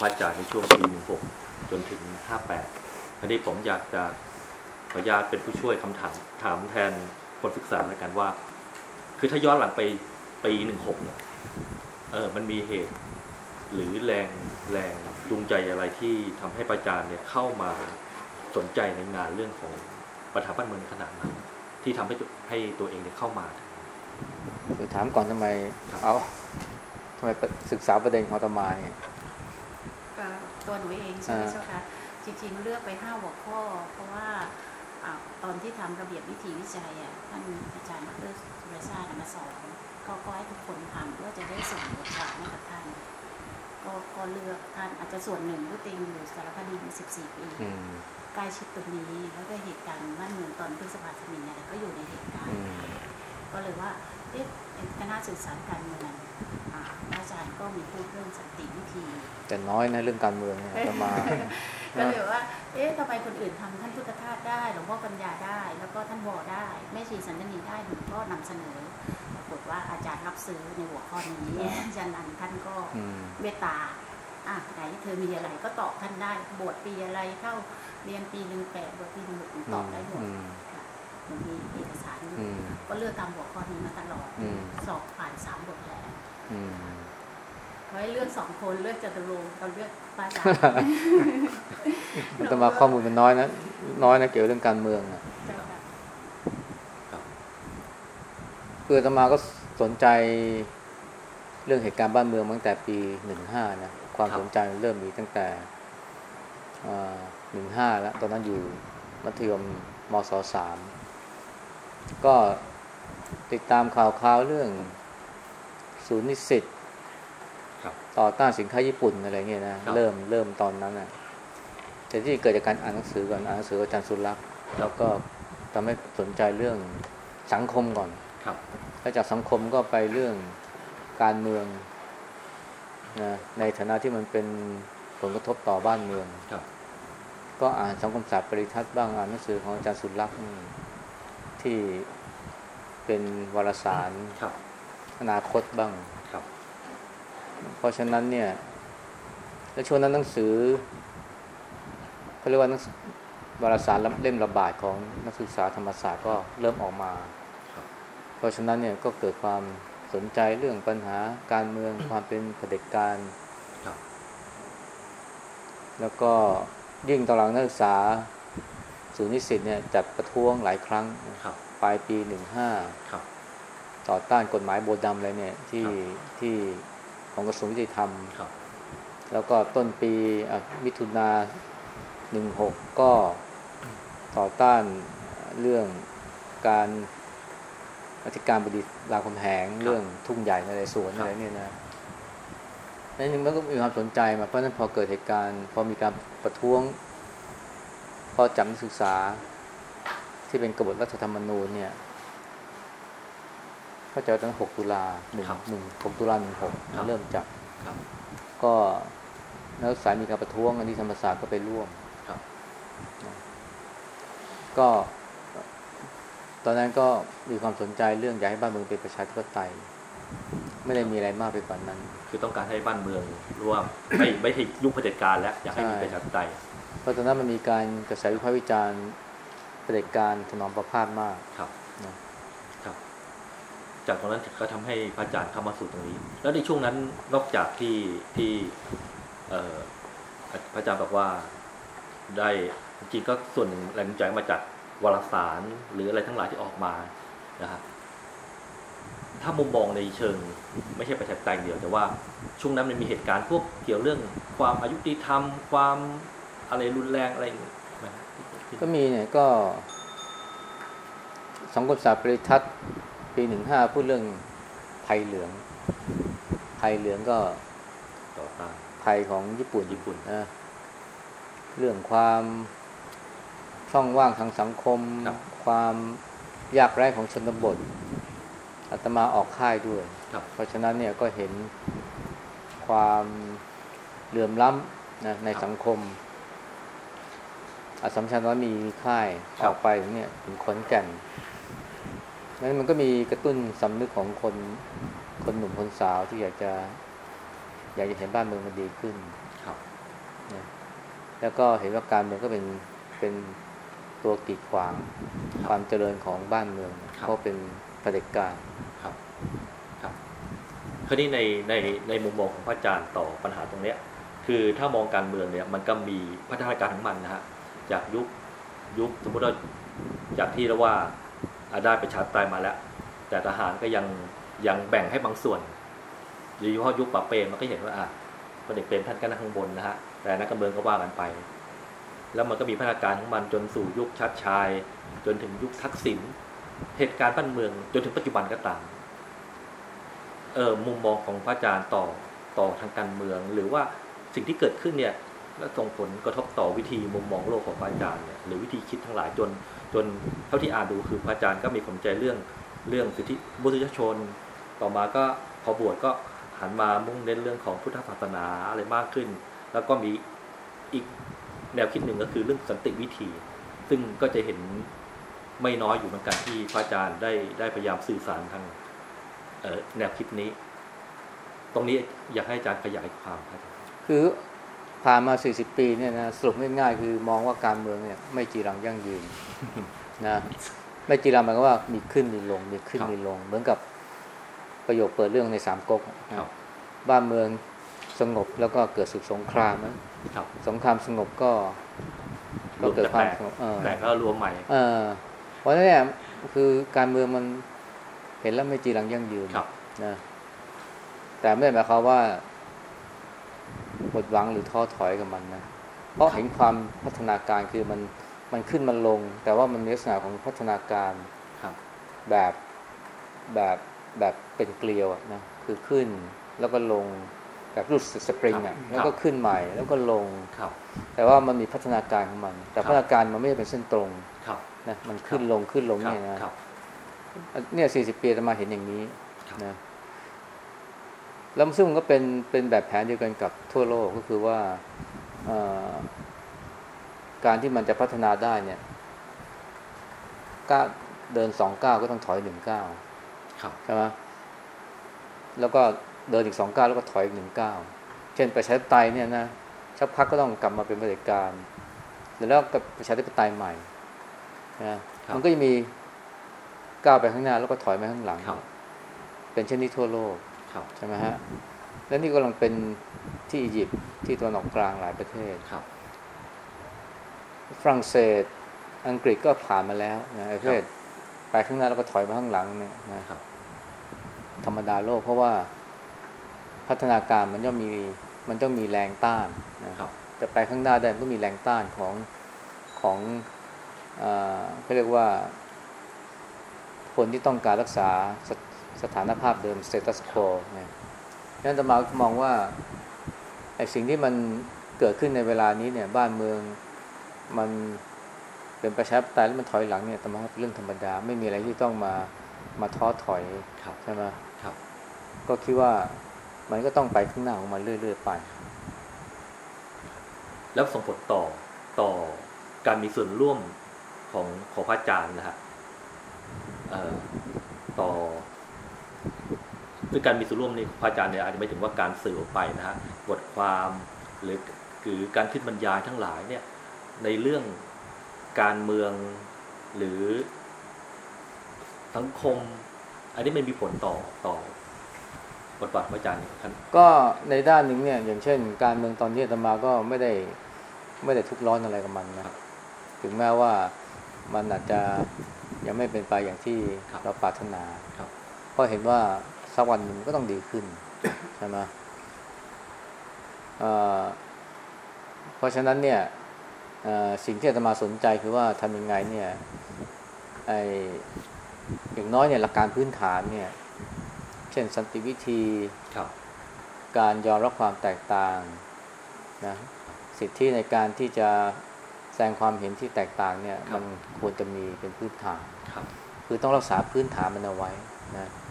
พระอาจารย์ในช่วงปี16จนถึง58ทีนี้ผมอยากจะขออนุญาตเป็นผู้ช่วยคำถามถามแทนคนศึกษาแล้วกันว่า คือถ้าย้อนหลังไปปี16เนี่ยเออมันมีเหตุ หรือแรงแรงจูงใจอะไรที่ทำให้ประจารย์เนี่ยเข้ามาสนใจในงานเรื่องของปัญหาบ้านเมืองขนาดนั้นที่ทำให้ให้ตัวเองเนี่ยเข้ามาคือถามก่อนทำไมเอาทำไมศึกษาประเด็นของตมาเนี่ย ก็ตัวหนูเองใช่ไหมอ่าเจ้าคะจริงๆเลือกไปห้าหัวข้อ เพราะว่าอ่าตอนที่ทำระเบียบวิธีวิจัยอะท่านอาจารย์ดรสุรชาติมาสอนก็ก็ให้ทุกคนทำเพื่อจะได้ส่งบทบาทให้กับท่านก็ก็เลือกท่านอาจจะส่วนหนึ่งก็เต็งอยู่สารคดีมา14ปีอืมใกล้ชิดตรงนี้แล้วก็เหตุการณ์บ้านเมืองตอนพฤษภาธมินเนี่ยก็อยู่ในเหตุการอืณ์มก็เลยว่าเอ๊ะคณะสื่อสารการเมือง อ่าอาจารย์ก็มีพูดเรื่องสันติวิธี แต่น้อยนะเรื่องการเมืองเนี่ยอาตมาก็เลยว่า เอ๊ะทำไมคนอื่นทำท่านพุทธทาสได้หลวงพ่อปัญญาได้ แล้วก็ท่านวอได้ แม่ชีสันตนีได้หนูก็นำเสนอปรากฏว่าอาจารย์รับซื้อในหัวข้อนี้อาจารย์นันท่านก็อืมเมตตาอะไหนเธอมีอะไรก็ตอบท่านได้ บวชปีอะไรเข้าเรียนปีหนึ่งแปดบวชปีหนึ่งหกหนูตอบได้หมดอืมค่ะหนูมีเอกสารอยู่อืมก็เลือกตามหัวข้อนี้มาตลอดอืมสอบผ่านสามบทแล้วอืมเขาให้เลือกสองคนเลือกจตุรงค์เราเลือกป้าจ๋าอาตมาข้อมูลมันน้อยนะน้อยนะเกี่ยวกับเรื่องการเมืองอะเจ้าค่ะคืออาตมาก็สนใจเรื่องเหตุการณ์บ้านเมืองมาตั้งแต่ปีหนึ่งห้านะความครับสนใจมันเริ่มมีตั้งแต่หนึ่งห้าแล้วตอนนั้นอยู่มัธยมมศสามก็ติดตามข่าวคราวเรื่อง ศูนย์นิสิตครับต่อต้านสินค้าญี่ปุ่นอะไรเงี้ยนะครับเริ่มเริ่มตอนนั้นนะแต่ที่เกิดจากการอ่านหนังสือก่อนอ่านหนังสืออาจารย์สุรักษ์แล้วก็ทำให้สนใจเรื่องสังคมก่อนครับแล้วจากสังคมก็ไปเรื่องการเมืองนะในฐานะที่มันเป็นผลกระทบต่อบ้านเมืองครับ ก็อ่านสังคมศาสตร์ปริทัศน์บ้างอ่านหนังสือของอาจารย์สุรักษ์นี่ที่เป็นวารสารครับ อนาคตบ้างครับ เพราะฉะนั้นเนี่ย แล้วช่วงนั้นหนังสือเขาเรียกว่าหนังสือวารสารเล่มระบาดของนักศึกษาธรรมศาสตร์ก็เริ่มออกมาครับเพราะฉะนั้นเนี่ยก็เกิดความสนใจเรื่องปัญหาการเมืองความเป็นเผด็จการครับแล้วก็ยิ่งตอนหลังนักศึกษาศูนย์นิสิตเนี่ยจัดประท้วงหลายครั้งครับปลายปีหนึ่งห้าครับ ต่อต้านกฎหมายโบวดำอะไรเนี่ยที่ครับที่ของกระทรวงยุติธรรมครับแล้วก็ต้นปีอะมิถุนาหนึ่งหกก็ต่อต้านเรื่องการอธิการบดีรามคำแหงเรื่องทุ่งใหญ่ในสวนอะไรเนี่ยนะนั่นนึงมันก็มีความสนใจมาเพราะฉะนั้นพอเกิดเหตุการณ์พอมีการประท้วง พอจับนักศึกษาที่เป็นกบฏรัฐธรรมนูญเนี่ย เข้าใจว่าตั้งหกตุลาหนึ่งครับหนึ่งหกตุลาหนึ่งหกครับเริ่มจับครับก็นักศึกษามีการประท้วงอันที่ธรรมศาสตร์ก็ไปร่วมครับก็ ตอนนั้นก็มีความสนใจเรื่องอยากให้บ้านเมืองเป็นประชาธิปไตย ไม่ได้มีอะไรมากไปกว่านั้น คือต้องการให้บ้านเมืองร่วมไม่ไม่ใช่ยุคเผด็จการแล้วอยากให้มีใช่ประชาธิปไตยเพราะตอนนั้นมันมีการกระแสวิพากษ์วิจารณ์เผด็จการถนอมประพาสมากครับนะครับ จากตรงนั้นก็ทำให้พระอาจารย์เข้ามาสู่ตรงนี้ แล้วในช่วงนั้นนอกจากที่ที่พระอาจารย์บอกว่าได้จริงก็ส่วนแรงใจมาจากวารสาร หรืออะไรทั้งหลายที่ออกมานะครับถ้ามุมมองในเชิง ไม่ใช่ประชาธิปไตยเดียวแต่ว่าช่วงนั้นมันมีเหตุการณ์พวกเกี่ยวเรื่องความอายุติธรรม ความอะไรรุนแรงอะไรอย่างเงี้ยก็มีเนี่ยก็สังคมศาสตร์ปริทัศน์ ปีหนึ่งห้าพูดเรื่องภัยเหลืองภัยเหลืองก็ต่อต้านภัยของญี่ปุ่นญี่ปุ่นนะเรื่องความช่องว่างทางสังคมครับความยากไร้ของชนบทอาตมาออกค่ายด้วยครับเพราะฉะนั้นเนี่ยก็เห็นความเหลื่อมล้ำนะในสังคมอาสมชัญว่ามีค่ายครัอบอกไปถึงเนี่ยถึงขอนแก่น นั้นมันก็มีกระตุ้นสำนึกของคนคนหนุ่มคนสาวที่อยากจะ อยากจะเห็นบ้านเมืองมันดีขึ้นครับเนะแล้วก็เห็นว่าการเมืองก็เป็นเป็นตัวกีดขวางความเจริญของบ้านเมืองครับเพราะเป็นเผด็จการครับครับคราวนี้ในในในมุมมองของพระอาจารย์ต่อปัญหาตรงเนี้ย คือถ้ามองการเมืองเนี่ยมันก็มีพัฒนาการของมันนะฮะจากยุคยุคสมมติว่าจากที่เราว่าอะ ได้ประชาธิปไตยมาแล้ว แต่ทหารก็ยังยังแบ่งให้บางส่วนโดยเฉพาะยุคปะเปรมมันก็เห็นว่าอะพลเอกเปรมท่านก็นั่งข้างบนนะฮะแต่นักการเมืองก็ว่ากันไป แล้วมันก็มีพัฒนาการของมันจนสู่ยุคชัดชาย จนถึงยุคทักษิณเหตุการณ์บ้านเมืองจนถึงปัจจุบันก็ตามเออมุมมองของพระอาจารย์ต่อต่อทางการเมือง หรือว่าสิ่งที่เกิดขึ้นเนี่ยแล้วส่งผลกระทบต่อวิธีมุมมองโลกของพระอาจารย์เนี่ยหรือวิธีคิดทั้งหลายจน จนเท่าที่อ่านดูคือพระอาจารย์ก็มีความใจเรื่องเรื่องสิทธิมนุษยชน ต่อมาก็พอบวชก็หันมามุ่งเน้นเรื่องของพุทธศาสนาอะไรมากขึ้น แล้วก็มีอีกแนวคิดหนึ่งก็คือเรื่องสันติวิธี ซึ่งก็จะเห็นไม่น้อยอยู่เหมือนกันที่พระอาจารย์ได้ได้พยายามสื่อสารทางแนวคิดนี้ ตรงนี้อยากให้อาจารย์ขยายความครับคือ ผ่านมา 40 ปีเนี่ยนะสรุปง่ายๆคือมองว่าการเมืองเนี่ยไม่จีรังยั่งยืนนะไม่จีรังหมายความว่ามีขึ้นมีลง มีขึ้นครับมีลง เหมือนกับประโยคเปิดเรื่องในสามก๊กอะครับบ้านเมืองสงบแล้วก็เกิดศึกสงครามนะครับสงครามสงบก็ก็เกิดความสงบเออแต่ก็รวมใหม่เออเพราะฉะนั้นเนี่ยคือการเมืองมันเห็นแล้วไม่จีรังยั่งยืนครับนะแต่ไม่ได้หมายความว่า หมดหวังหรือท้อถอยกับมันนะเพราะเห็นความพัฒนาการคือมันมันขึ้นมันลง แต่ว่ามันมีลักษณะของพัฒนาการครับแบบแบบแบบเป็นเกลียวอะนะคือขึ้นแล้วก็ลงแบบรูดสปริงครัอะบแล้วก็ขึ้นใหม่แล้วก็ลงครับแต่ว่ามันมีพัฒนาการของมัน แต่ครับพัฒนาการมันไม่ได้เป็นเส้นตรงครับนะมันขึ้นลงขึ้นลงครับเนี่ยนะครับเนี่ยสี่สิบปีจะมาเห็นอย่างนี้ครับนะ แล้วซึ่งมันก็เป็นเป็นแบบแผนเดียวกันกับทั่วโลกก็คือว่าเอ่อการที่มันจะพัฒนาได้เนี่ยก้าวเดินสองก้าวก็ต้องถอยหนึ่งก้าวครับใช่ไหมแล้วก็เดินอีกสองก้าวแล้วก็ถอยอีกหนึ่งก้าวเช่นประชาธิปไตยเนี่ยนะสักพักก็ต้องกลับมาเป็นเผด็จการแล้วก็ประชาธิปไตยใหม่นะครับมันก็จะมีก้าวไปข้างหน้าแล้วก็ถอยมาข้างหลังครับเป็นเช่นนี้ทั่วโลก ครับใช่ไหมฮะและนี่กำลังเป็นที่อียิปต์ที่ตะวันออกกลางหลายประเทศครับฝรั่งเศสอังกฤษก็ผ่านมาแล้วนะไอ้ประเภทไปข้างหน้าแล้วก็ถอยมาข้างหลังเนี่ยนะครับ ธรรมดาโลกเพราะว่าพัฒนาการมันย่อมมีมันต้องมีแรงต้านนะครับจะไปข้างหน้าได้มันก็มีแรงต้านของของเอ่อเขาเรียกว่า คนที่ต้องการรักษา สสถานภาพเดิม status quo นะนั่นจะมามองว่าไอ้สิ่งที่มันเกิดขึ้นในเวลานี้เนี่ย บ้านเมืองมันเป็นประชาธิปไตยแล้วมันถอยหลังเนี่ยแต่มาเป็นเรื่องธรรมดา ไม่มีอะไรที่ต้องมามาท้อถอยครับใช่ไหมครับก็คิดว่ามันก็ต้องไปข้างหน้าของมันเรื่อยๆไป แล้วส่งผลต่อต่อการมีส่วนร่วมของของพระอาจารย์นะฮะเอ่ อต่อคือการมีส่วนร่วมนี่ของพระอาจารย์เนี่ยอาจจะไม่ถึงว่าการสื่อออกไปนะฮะบทความหรือคือการขึ้นบรรยายทั้งหลายเนี่ยในเรื่องการเมืองหรือสังคม อันนี้มันมีผลต่อต่อบทบาทของพระอาจารย์ครับก็ในด้านหนึ่งเนี่ยอย่างเช่น การเมืองตอนนี้อาตมาก็ไม่ได้ไม่ได้ทุกข์ร้อนอะไรกับมันนะถึงแม้ว่ามันอาจจะยังไม่เป็นไปอย่างที่ครับเราปรารถนาครับเพราะเห็นว่า สักวันหนึ่งก็ต้องดีขึ้นใช่ไหมเอ่อเพราะฉะนั้นเนี่ยเอ่อสิ่งที่อาตมาสนใจคือว่าทำยังไงเนี่ยไออย่างน้อยเนี่ยหลักการพื้นฐานเนี่ย เช่นสันติวิธีครับการยอมรับความแตกต่างนะสิทธิในการที่จะแสดงความเห็นที่แตกต่างเนี่ยครับมันควรจะมีเป็นพื้นฐานครับคือต้องรักษาพื้นฐานมันเอาไว้นะครับ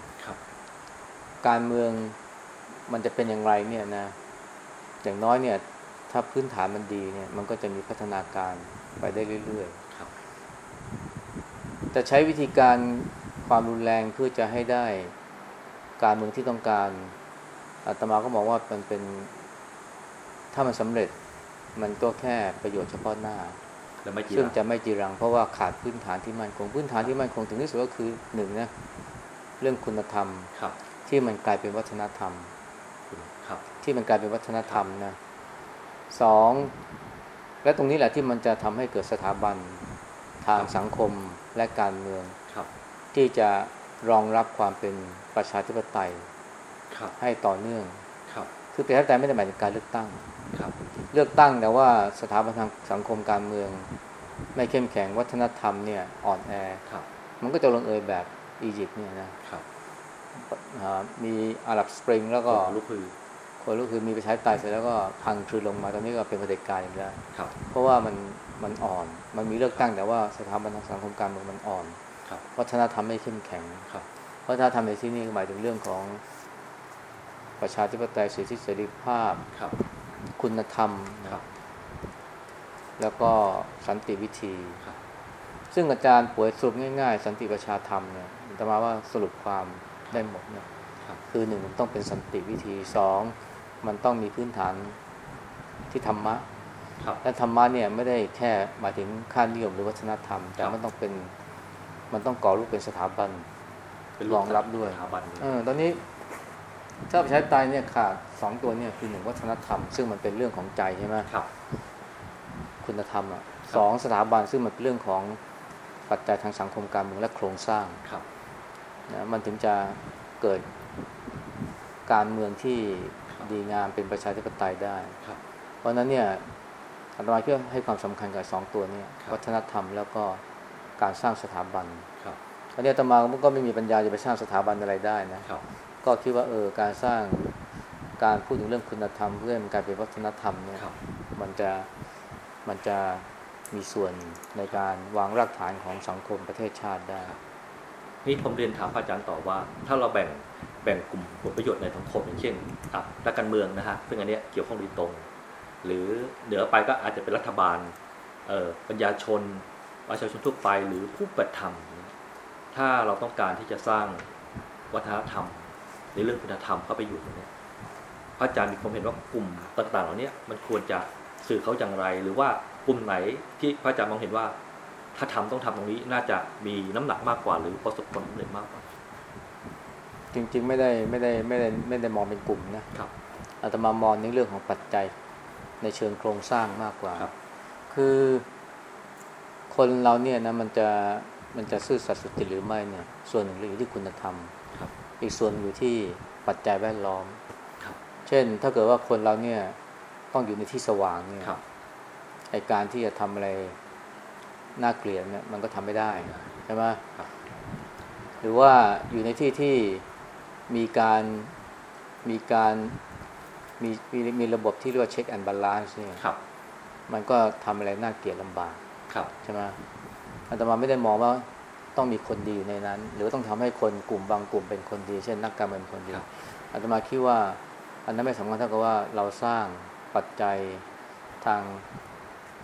การเมืองมันจะเป็นอย่างไรเนี่ยนะ อย่างน้อยเนี่ย ถ้าพื้นฐานมันดีเนี่ย มันก็จะมีพัฒนาการไปได้เรื่อยครับๆแต่ใช้วิธีการความรุนแรงเพื่อจะให้ได้การเมืองที่ต้องการอาตมาก็มองว่ามันเป็นถ้ามันสำเร็จมันก็แค่ประโยชน์เฉพาะหน้าแล้วไม่จีซึ่งรังจะไม่จีรัง เพราะว่าขาดพื้นฐานที่มั่นคงพื้นฐานที่มั่นคงถึงที่สุดก็คือหนึ่งนะเรื่องคุณธรรมครับ ที่มันกลายเป็นวัฒนธรรมคุณครับ ที่มันกลายเป็นวัฒนธรรมนะสองและตรงนี้แหละที่มันจะทำให้เกิดสถาบันทางสังคมและการเมืองครับ ที่จะรองรับความเป็นประชาธิปไตยครับ ให้ต่อเนื่องครับ คือประชาธิปไตยไม่ได้หมายถึงการเลือกตั้งครับ เลือกตั้งแต่ว่าสถาบันทางสังคมการเมือง ไม่เข้มแข็งวัฒนธรรมเนี่ยอ่อนแอครับ มันก็จะลงเอยแบบอียิปต์เนี่ยนะครับอ่า มีอาหรับสปริง แล้วก็ลูกคือคนก็คือมีประชาธิปไตยเสร็จแล้วก็พังคลืนลงมาตอนนี้ก็เป็นเผด็จการอีกแล้วครับเพราะว่ามันมันอ่อน มันมีเลือกตั้งแต่ว่าสถาบันทางสังคมการเมืองมันอ่อนครับวัฒนธรรมไม่เข้มแข็งครับวัฒนธรรมในที่นี้หมายถึงเรื่องของประชาธิปไตยสิทธิเสรีภาพครับ คุณธรรมนะครับ แล้วก็สันติวิธีครับ ซึ่งอาจารย์ป่วยสรุปง่ายๆ สันติประชาธรรมเนี่ยแต่มาว่าสรุปความ ได้หมดเนี่ยครับคือหนึ่งมันต้องเป็นสันติวิธีสองมันต้องมีพื้นฐานที่ธรรมะครับและธรรมะเนี่ยไม่ได้แค่หมายถึงค่านิยมหรือวัฒนธรรม แต่ครับมันต้องเป็นมันต้องก่อรูปเป็นสถาบันเป็นรองรับด้วยสถาบันเออตอนนี้ถ้าประชาธิปไตยเนี่ยขาดสองตัวเนี่ยคือหนึ่งวัฒนธรรม ซึ่งมันเป็นเรื่องของใจใช่ไหมครับ คุณธรรมอะสองสถาบันซึ่งมันเป็นเรื่องของปัจจัยทางสังคมการเมืองและโครงสร้างครับ นะมันถึงจะเกิดการเมืองที่ดีงามเป็นประชาธิปไตยได้ครับเพราะฉะนั้นเนี่ยอาตมาเพื่อให้ความสำคัญกับสองตัวเนี่ยครับวัฒนธรรมแล้วก็การสร้างสถาบันครับตอนนี้อาตมาก็ไม่มีปัญญาจะไปสร้างสถาบันอะไรได้นะครับก็คิดว่าเออการสร้างการพูดถึงเรื่องคุณธรรม เพื่อให้มันกลายเป็นวัฒนธรรมเนี่ยครับมันจะมันจะมีส่วนในการวางรากฐานของสังคมประเทศชาติได้ นี่ผมเรียนถามพระอาจารย์ต่อว่า ถ้าเราแบ่งแบ่งกลุ่มผลประโยชน์ในสังคมอย่างเช่นอะนักการเมืองนะฮะซึ่งอันเนี้ยเกี่ยวข้องโดยตรง หรือเหนือไปก็อาจจะเป็นรัฐบาลเอ่อปัญญาชนประชาชนทั่วไปหรือผู้ปฏิบัติธรรม ถ้าเราต้องการที่จะสร้างวัฒนธรรมในเรื่องคุณธรรมเข้าไปอยู่ตรงนี้พระอาจารย์มีความเห็นว่ากลุ่มต่างๆ เหล่านี้มันควรจะสื่อเขาอย่างไร หรือว่ากลุ่มไหนที่พระอาจารย์มองเห็นว่า ถ้าทำต้องทำตรงนี้น่าจะมีน้ำหนักมากกว่า หรือประสบผลสำเร็จมากกว่า จริง ๆ ไม่ได้ไม่ได้ไม่ได้ไม่ได้มองเป็นกลุ่มนะครับอาตมามองในเรื่องของปัจจัยในเชิงโครงสร้างมากกว่าครับคือคนเราเนี่ยนะมันจะมันจะซื่อสัตย์สุจริตหรือไม่เนี่ย ส่วนหนึ่งอยู่ที่คุณธรรมครับอีกส่วนอยู่ที่ปัจจัยแวดล้อมครับเช่น ถ้าเกิดว่าคนเราเนี่ยต้องอยู่ในที่สว่างเนี่ยครับไอการที่จะทำอะไร น่าเกลียดเนี่ยมันก็ทำไม่ได้ใช่ไหมครับหรือว่าอยู่ในที่ที่มีการมีการมีมีมีระบบที่เรียกว่า check and balance เนี่ยครับมันก็ทำอะไรน่าเกลียดลำบากครับใช่ไหมอาตมาไม่ได้มองว่าต้องมีคนดีอยู่ในนั้น หรือว่าต้องทำให้คนกลุ่มบางกลุ่มเป็นคนดี เช่นนักการเมืองเป็นคนดีครับอาตมาคิดว่าอันนั้นไม่สำคัญเท่ากับว่าเราสร้างปัจจัยทาง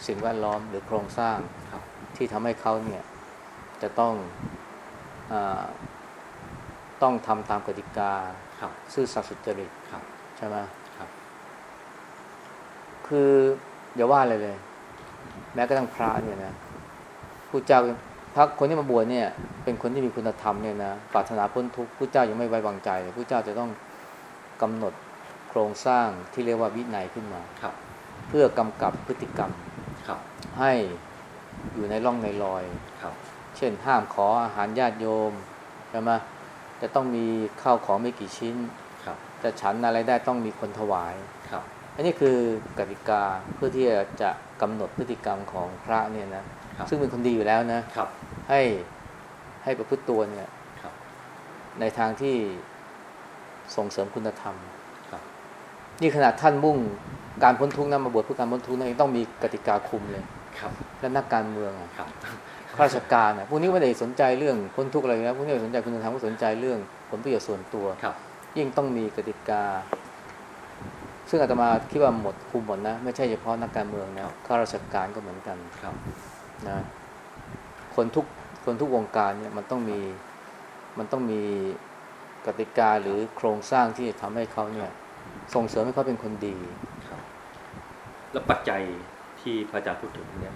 สิ่งแวดล้อมหรือโครงสร้างครับ ที่ทำให้เขาเนี่ยจะต้องอาต้องทำตามกติกาครับซื่อสัตย์สุจริตครับใช่ไหมครับคืออย่าว่าอะไรเลย แม้กระทั่งพระเนี่ยนะผู้เจ้าพระคนที่มาบวชเนี่ย เป็นคนที่มีคุณธรรมเนี่ยนะปรารถนาพ้นทุกข์ผู้เจ้ายังไม่ไว้วางใจเลยผู้เจ้าจะต้องกำหนดโครงสร้างที่เรียกว่าวินัยขึ้นมาครับ เพื่อกำกับพฤติกรรมครับ ให้ อยู่ในร่องในรอยครับ เช่นห้ามขออาหารญาติโยมใช่ไหมจะต้องมีข้าวของไม่กี่ชิ้นครับจะฉันอะไรได้ต้องมีคนถวายครับ อันนี้คือกติกาเพื่อที่จะกำหนดพฤติกรรมของพระเนี่ยนะครับซึ่งเป็นคนดีอยู่แล้วนะครับ ให้ให้ประพฤติตัวเนี่ยครับในทางที่ส่งเสริมคุณธรรมครับนี่ขนาดท่านมุ่งการพ้นทุกข์นะมาบวชเพื่อการพ้นทุกข์นะยังต้องมีกติกาคุมเลยครับ และนักการเมืองอะครับข้าราชการอะพวกนี้ไม่ได้สนใจเรื่องพ้นทุกข์อะไรนะพวกนี้ไม่สนใจคุณธรรมก็สนใจเรื่องผลประโยชน์ส่วนตัวครับยิ่งต้องมีกติกา ซึ่งอาตมาคิดว่าหมดคุมหมดนะ ไม่ใช่เฉพาะนักการเมืองนะข้าราชการก็เหมือนกันครับนะคนทุกคนทุกวงการเนี่ยมันต้องมีมันต้องมีกติกาหรือโครงสร้างที่จะทำให้เขาเนี่ย ส่งเสริมให้เขาเป็นคนดีครับแล้วปัจจัย ที่พระอาจารย์พูดถึงเนี่ย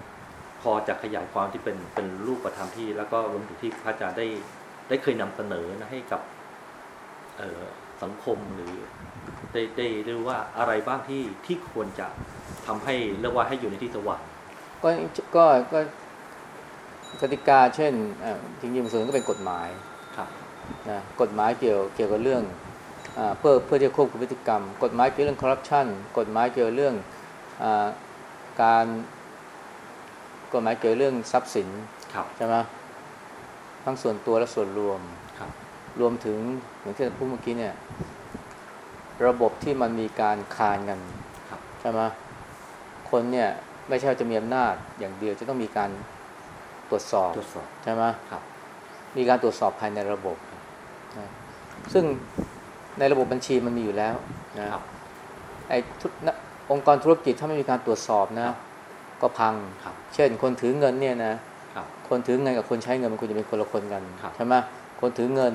พอจะขยายความที่เป็นเป็นรูปธรรมที่ แล้วก็รวมถึงที่พระอาจารย์ได้ได้เคยนำเสนอนะให้กับเอ่อสังคมหรือได้ได้ได้รู้ว่าอะไรบ้างที่ที่ควรจะทำให้เรียกว่าให้อยู่ในที่สว่างก็ก็ก็กติกาเช่นเอ่อจริงๆส่วนหนึ่งก็เป็นกฎหมายครับนะกฎหมายเกี่ยวเกี่ยวกับเรื่องอาเพื่อเพื่อที่จะควบคุมพฤติกรรม กฎหมายเกี่ยวกับเรื่องคอร์รัปชันกฎหมายเกี่ยวกับเรื่องอา การกฎหมายเกี่ยวกับเรื่องทรัพย์สินครับใช่ไหมทั้งส่วนตัวและส่วนรวมครับรวมถึงอย่างที่เราพูดเมื่อกี้เนี่ย ระบบที่มันมีการคานกันครับใช่ไหมคนเนี่ยไม่ใช่ว่าจะมีอำนาจอย่างเดียวจะต้องมีการตรวจสอบตรวจสอบใช่ไหมครับมีการตรวจสอบภายในระบบนะซึ่งในระบบบัญชีมันมีอยู่แล้วนะครับไอ้ทุกนะ องค์กรธุรกิจถ้าไม่มีการตรวจสอบนะ ก็พังครับเช่น คนถือเงินเนี่ยนะครับคนถือเงินกับคนใช้เงินมันควรจะเป็นคนละคนกันครับใช่ไหมคนถือเงิน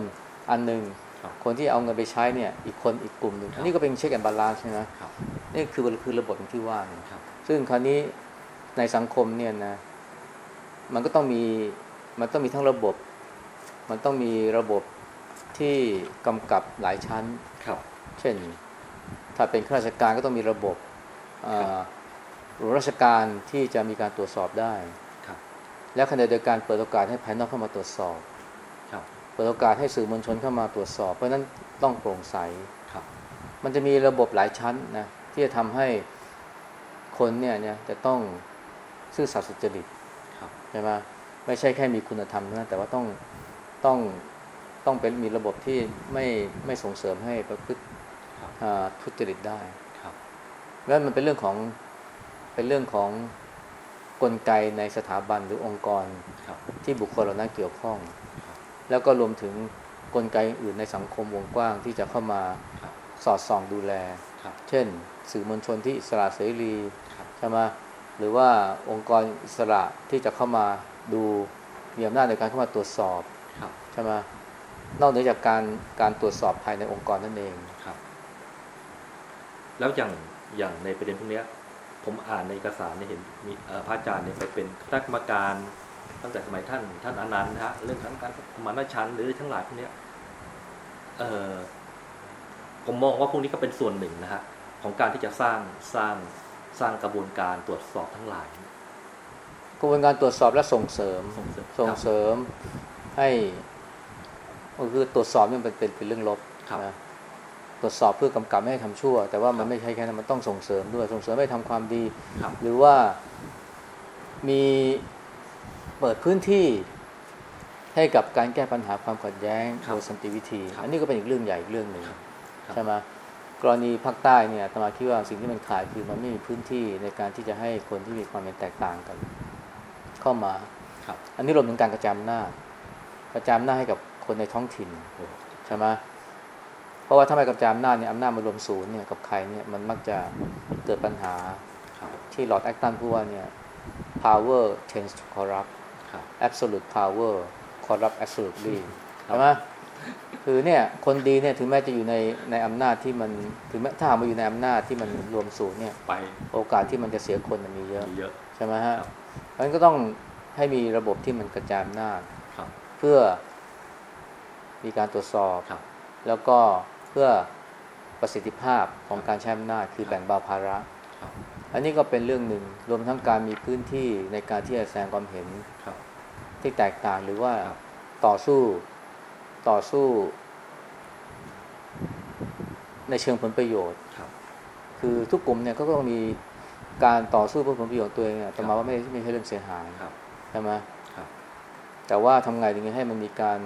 อันหนึ่งครับคนที่เอาเงินไปใช้เนี่ย อีกคนอีกกลุ่มหนึ่งครับอันนี้ก็เป็น check and balance ใช่ไหมครับนี่คือคือระบบอย่างที่ว่าเนี่ยครับซึ่งคราวนี้ในสังคมเนี่ยนะ มันก็ต้องมีมันต้องมีทั้งระบบ มันต้องมีระบบที่กำกับหลายชั้นครับเช่น ถ้าเป็นข้าราชการก็ต้องมีระบบอ่าครับ หรือราชการที่จะมีการตรวจสอบได้ครับและขณะเดียวกันเปิดโอกาสให้ภายนอกเข้ามาตรวจสอบครับเปิดโอกาสให้สื่อมวลชนเข้ามาตรวจสอบ เพราะฉะนั้นต้องโปร่งใสครับมันจะมีระบบหลายชั้นนะที่จะทำให้คนเนี่ยเนี่ยจะต้องซื่อสัตย์สุจริตครับใช่ไหมไม่ใช่แค่มีคุณธรรมเท่านะแต่ว่าต้องต้องต้องเป็นมีระบบที่ไม่ไม่ส่งเสริมให้ประพฤติครับอ่าทุจริตได้ครับ แล้วมันเป็นเรื่องของเป็นเรื่องของกลไกในสถาบันหรือองค์กรครับที่บุคคลเหล่านั้นเกี่ยวข้องครับแล้วก็รวมถึงกลไกอื่นในสังคมวงกว้างที่จะเข้ามาครับสอดส่องดูแลครับเช่น สื่อมวลชนที่อิสระเสรีครับใช่ไหมหรือว่าองค์กรอิสระที่จะเข้ามาดูมีอำนาจในการเข้ามาตรวจสอบครับใช่ไหมนอกเหนือจากการการตรวจสอบภายในองค์กรนั่นเองครับ แล้วอย่าง อย่างในประเด็นพวกเนี้ยผมอ่านในเอกสารเนี่ยเห็นมีเอ่อพระอาจารย์เนี่ยไปเป็นคณะกรรมการตั้งแต่สมัยท่านท่านอนันต์นะฮะเรื่องทั้งการสมานฉันท์หรือทั้งหลายพวกเนี้ยเอ่อผมมองว่าพวกนี้ก็เป็นส่วนหนึ่งนะฮะของการที่จะสร้างสร้างสร้างกระบวนการตรวจสอบทั้งหลาย กระบวนการตรวจสอบและส่งเสริมส่งเสริมส่งเสริมให้ก็คือตรวจสอบเนี่ยมันเป็นเป็นเรื่องลบครับนะ ตรวจสอบเพื่อกำกับไม่ให้ทำชั่ว แต่ว่าครัมันบไม่ใช่แค่นั้นมันต้องส่งเสริมด้วยส่งเสริมให้ทำความดีครับหรือว่ามีเปิดพื้นที่ให้กับการแก้ปัญหาความขัดแย้งครับโดยสันติวิธีครับอันนี้ก็เป็นอีกเรื่องใหญ่อีกเรื่องหนึ่งครับครับใช่ไหมกรณีภาคใต้เนี่ยอาตมาคิดว่าสิ่งที่มันขาดคือมันไม่มีพื้นที่ในการที่จะให้คนที่มีความเห็นแตกต่างกัน เข้ามาครับอันนี้รวมถึงการกระจายอำนาจกระจายอำนาจให้กับคนในท้องถิ่นโอ้ใช่ไหม เพราะว่าถ้าไม่กระจายอำนาจเนี่ยอำนาจมารวมศูนย์เนี่ยกับใครเนี่ยมันมักจะเกิดปัญหาครับที่ลอร์ดแอคตันพูดว่าเนี่ย power tends to corrupt ครับ absolute power corrupt absolutely ครับใช่ไหมคือเนี่ยคนดีเนี่ยถึงแม้จะอยู่ในในอำนาจที่มันถึงแม้ถ้าหากมาอยู่ในอำนาจที่มันรวมศูนย์เนี่ยไปโอกาสที่มันจะเสียคนมันมีเยอะมีเยอะใช่ไหมฮะครับเพราะฉะนั้นก็ต้องให้มีระบบที่มันกระจายอำนาจครับเพื่อมีการตรวจสอบครับแล้วก็เพื่อประสิทธิภาพของการใช้อำนาจคือครับแบ่งเบาภาระครับอันนี้ก็เป็นเรื่องหนึ่งรวมทั้งการมีพื้นที่ในการที่จะแสดงความเห็นครับที่แตกต่างหรือว่าครับต่อสู้ต่อสู้ ในเชิงผลประโยชน์ครับคือทุกกลุ่มเนี่ยก็ต้องมีการต่อสู้เพื่อผลประโยชน์ตัวเองเนี่ยแต่มาว่าไม่ไม่ใช่เรื่องเสียหายครับใช่ไหมครับแต่ว่าทำไงถึงจะให้มันมีการ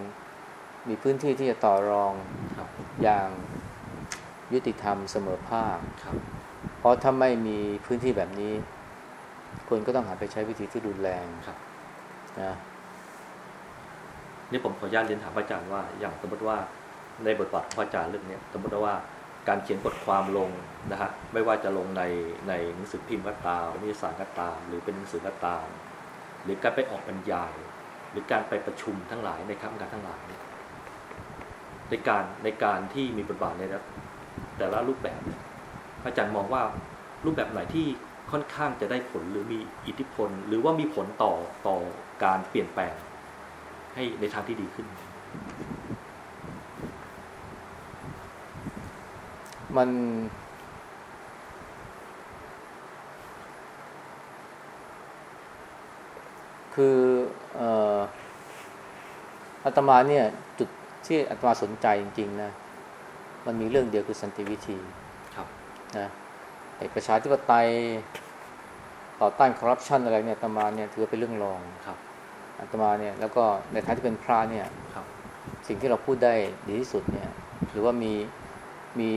มีพื้นที่ที่จะต่อรองครับอย่างยุติธรรมเสมอภาคครับเพราะถ้าไม่มีพื้นที่แบบนี้ คนก็ต้องหันไปใช้วิธีที่รุนแรงครับนะนี่ผมขออนุญาตเรียนถามพระอาจารย์ว่า อย่างสมมติว่าในบทบาทของพระอาจารย์เรื่องเนี้ยสมมติว่าการเขียนบทความลงนะฮะไม่ว่าจะลงในในหนังสือพิมพ์ก็ตามนิตยสารก็ตาม หรือเป็นหนังสือก็ตาม หรือการไปออกบรรยาย หรือการไปประชุมทั้งหลายในคณะกรรมการทั้งหลายเนี่ย ในการในการที่มีบทบาทในแต่ละรูปแบบเนี่ยพระอาจารย์มองว่ารูปแบบไหนที่ค่อนข้างจะได้ผลหรือมีอิทธิพล หรือว่ามีผลต่อต่อการเปลี่ยนแปลง ให้ในทางที่ดีขึ้น มัน คืออาตมาเนี่ย ที่อาตมาสนใจจริงๆนะมันมีเรื่องเดียวคือสันติวิธีครับนะไอ้ประชาธิปไตยต่อต้านคอร์รัปชันอะไรเนี่ยอาตมาเนี่ยถือว่าเป็นเรื่องรองครับอาตมาเนี่ยแล้วก็ในฐานะที่เป็นพระเนี่ยครับ สิ่งที่เราพูดได้ดีที่สุดเนี่ย หรือว่ามีมี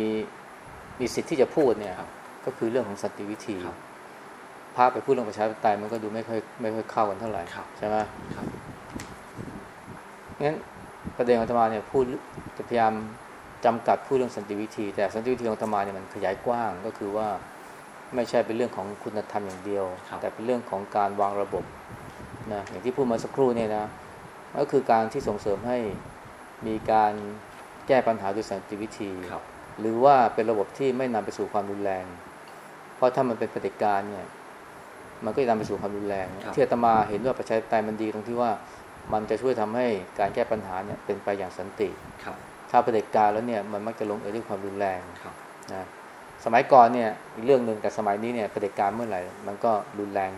มีสิทธิ์ที่จะพูดเนี่ยครับก็คือเรื่องของสันติวิธีครับพระไปพูดเรื่องประชาธิปไตยมันก็ดูไม่ค่อยไม่ค่อยเข้ากันเท่าไหร่ครับใช่ไหมครับงั้น ประเด็นของอาตมาเนี่ยพูดจะพยายามจำกัดพูดเรื่องสันติวิธี แต่สันติวิธีของอาตมาเนี่ยมันขยายกว้างก็คือว่าไม่ใช่เป็นเรื่องของคุณธรรมอย่างเดียวครับแต่เป็นเรื่องของการวางระบบนะอย่างที่พูดมาสักครู่เนี่ยนะก็คือการที่ส่งเสริมให้มีการแก้ปัญหาด้วยสันติวิธีครับหรือว่าเป็นระบบที่ไม่นำไปสู่ความรุนแรง เพราะถ้ามันเป็นปฏิการเนี่ยมันก็จะนำไปสู่ความรุนแรงครับที่อาตมาเห็นว่าประชาธิปไตยมันดีตรงที่ว่า มันจะช่วยทำให้การแก้ปัญหาเนี่ยเป็นไปอย่างสันติครับถ้าเผด็จการแล้วเนี่ยมันมักจะลงเอยด้วยความรุนแรงครับนะสมัยก่อนเนี่ยอีกเรื่องหนึ่งแต่สมัยนี้เนี่ยเผด็จการเมื่อไหร่ มันก็รุนแรง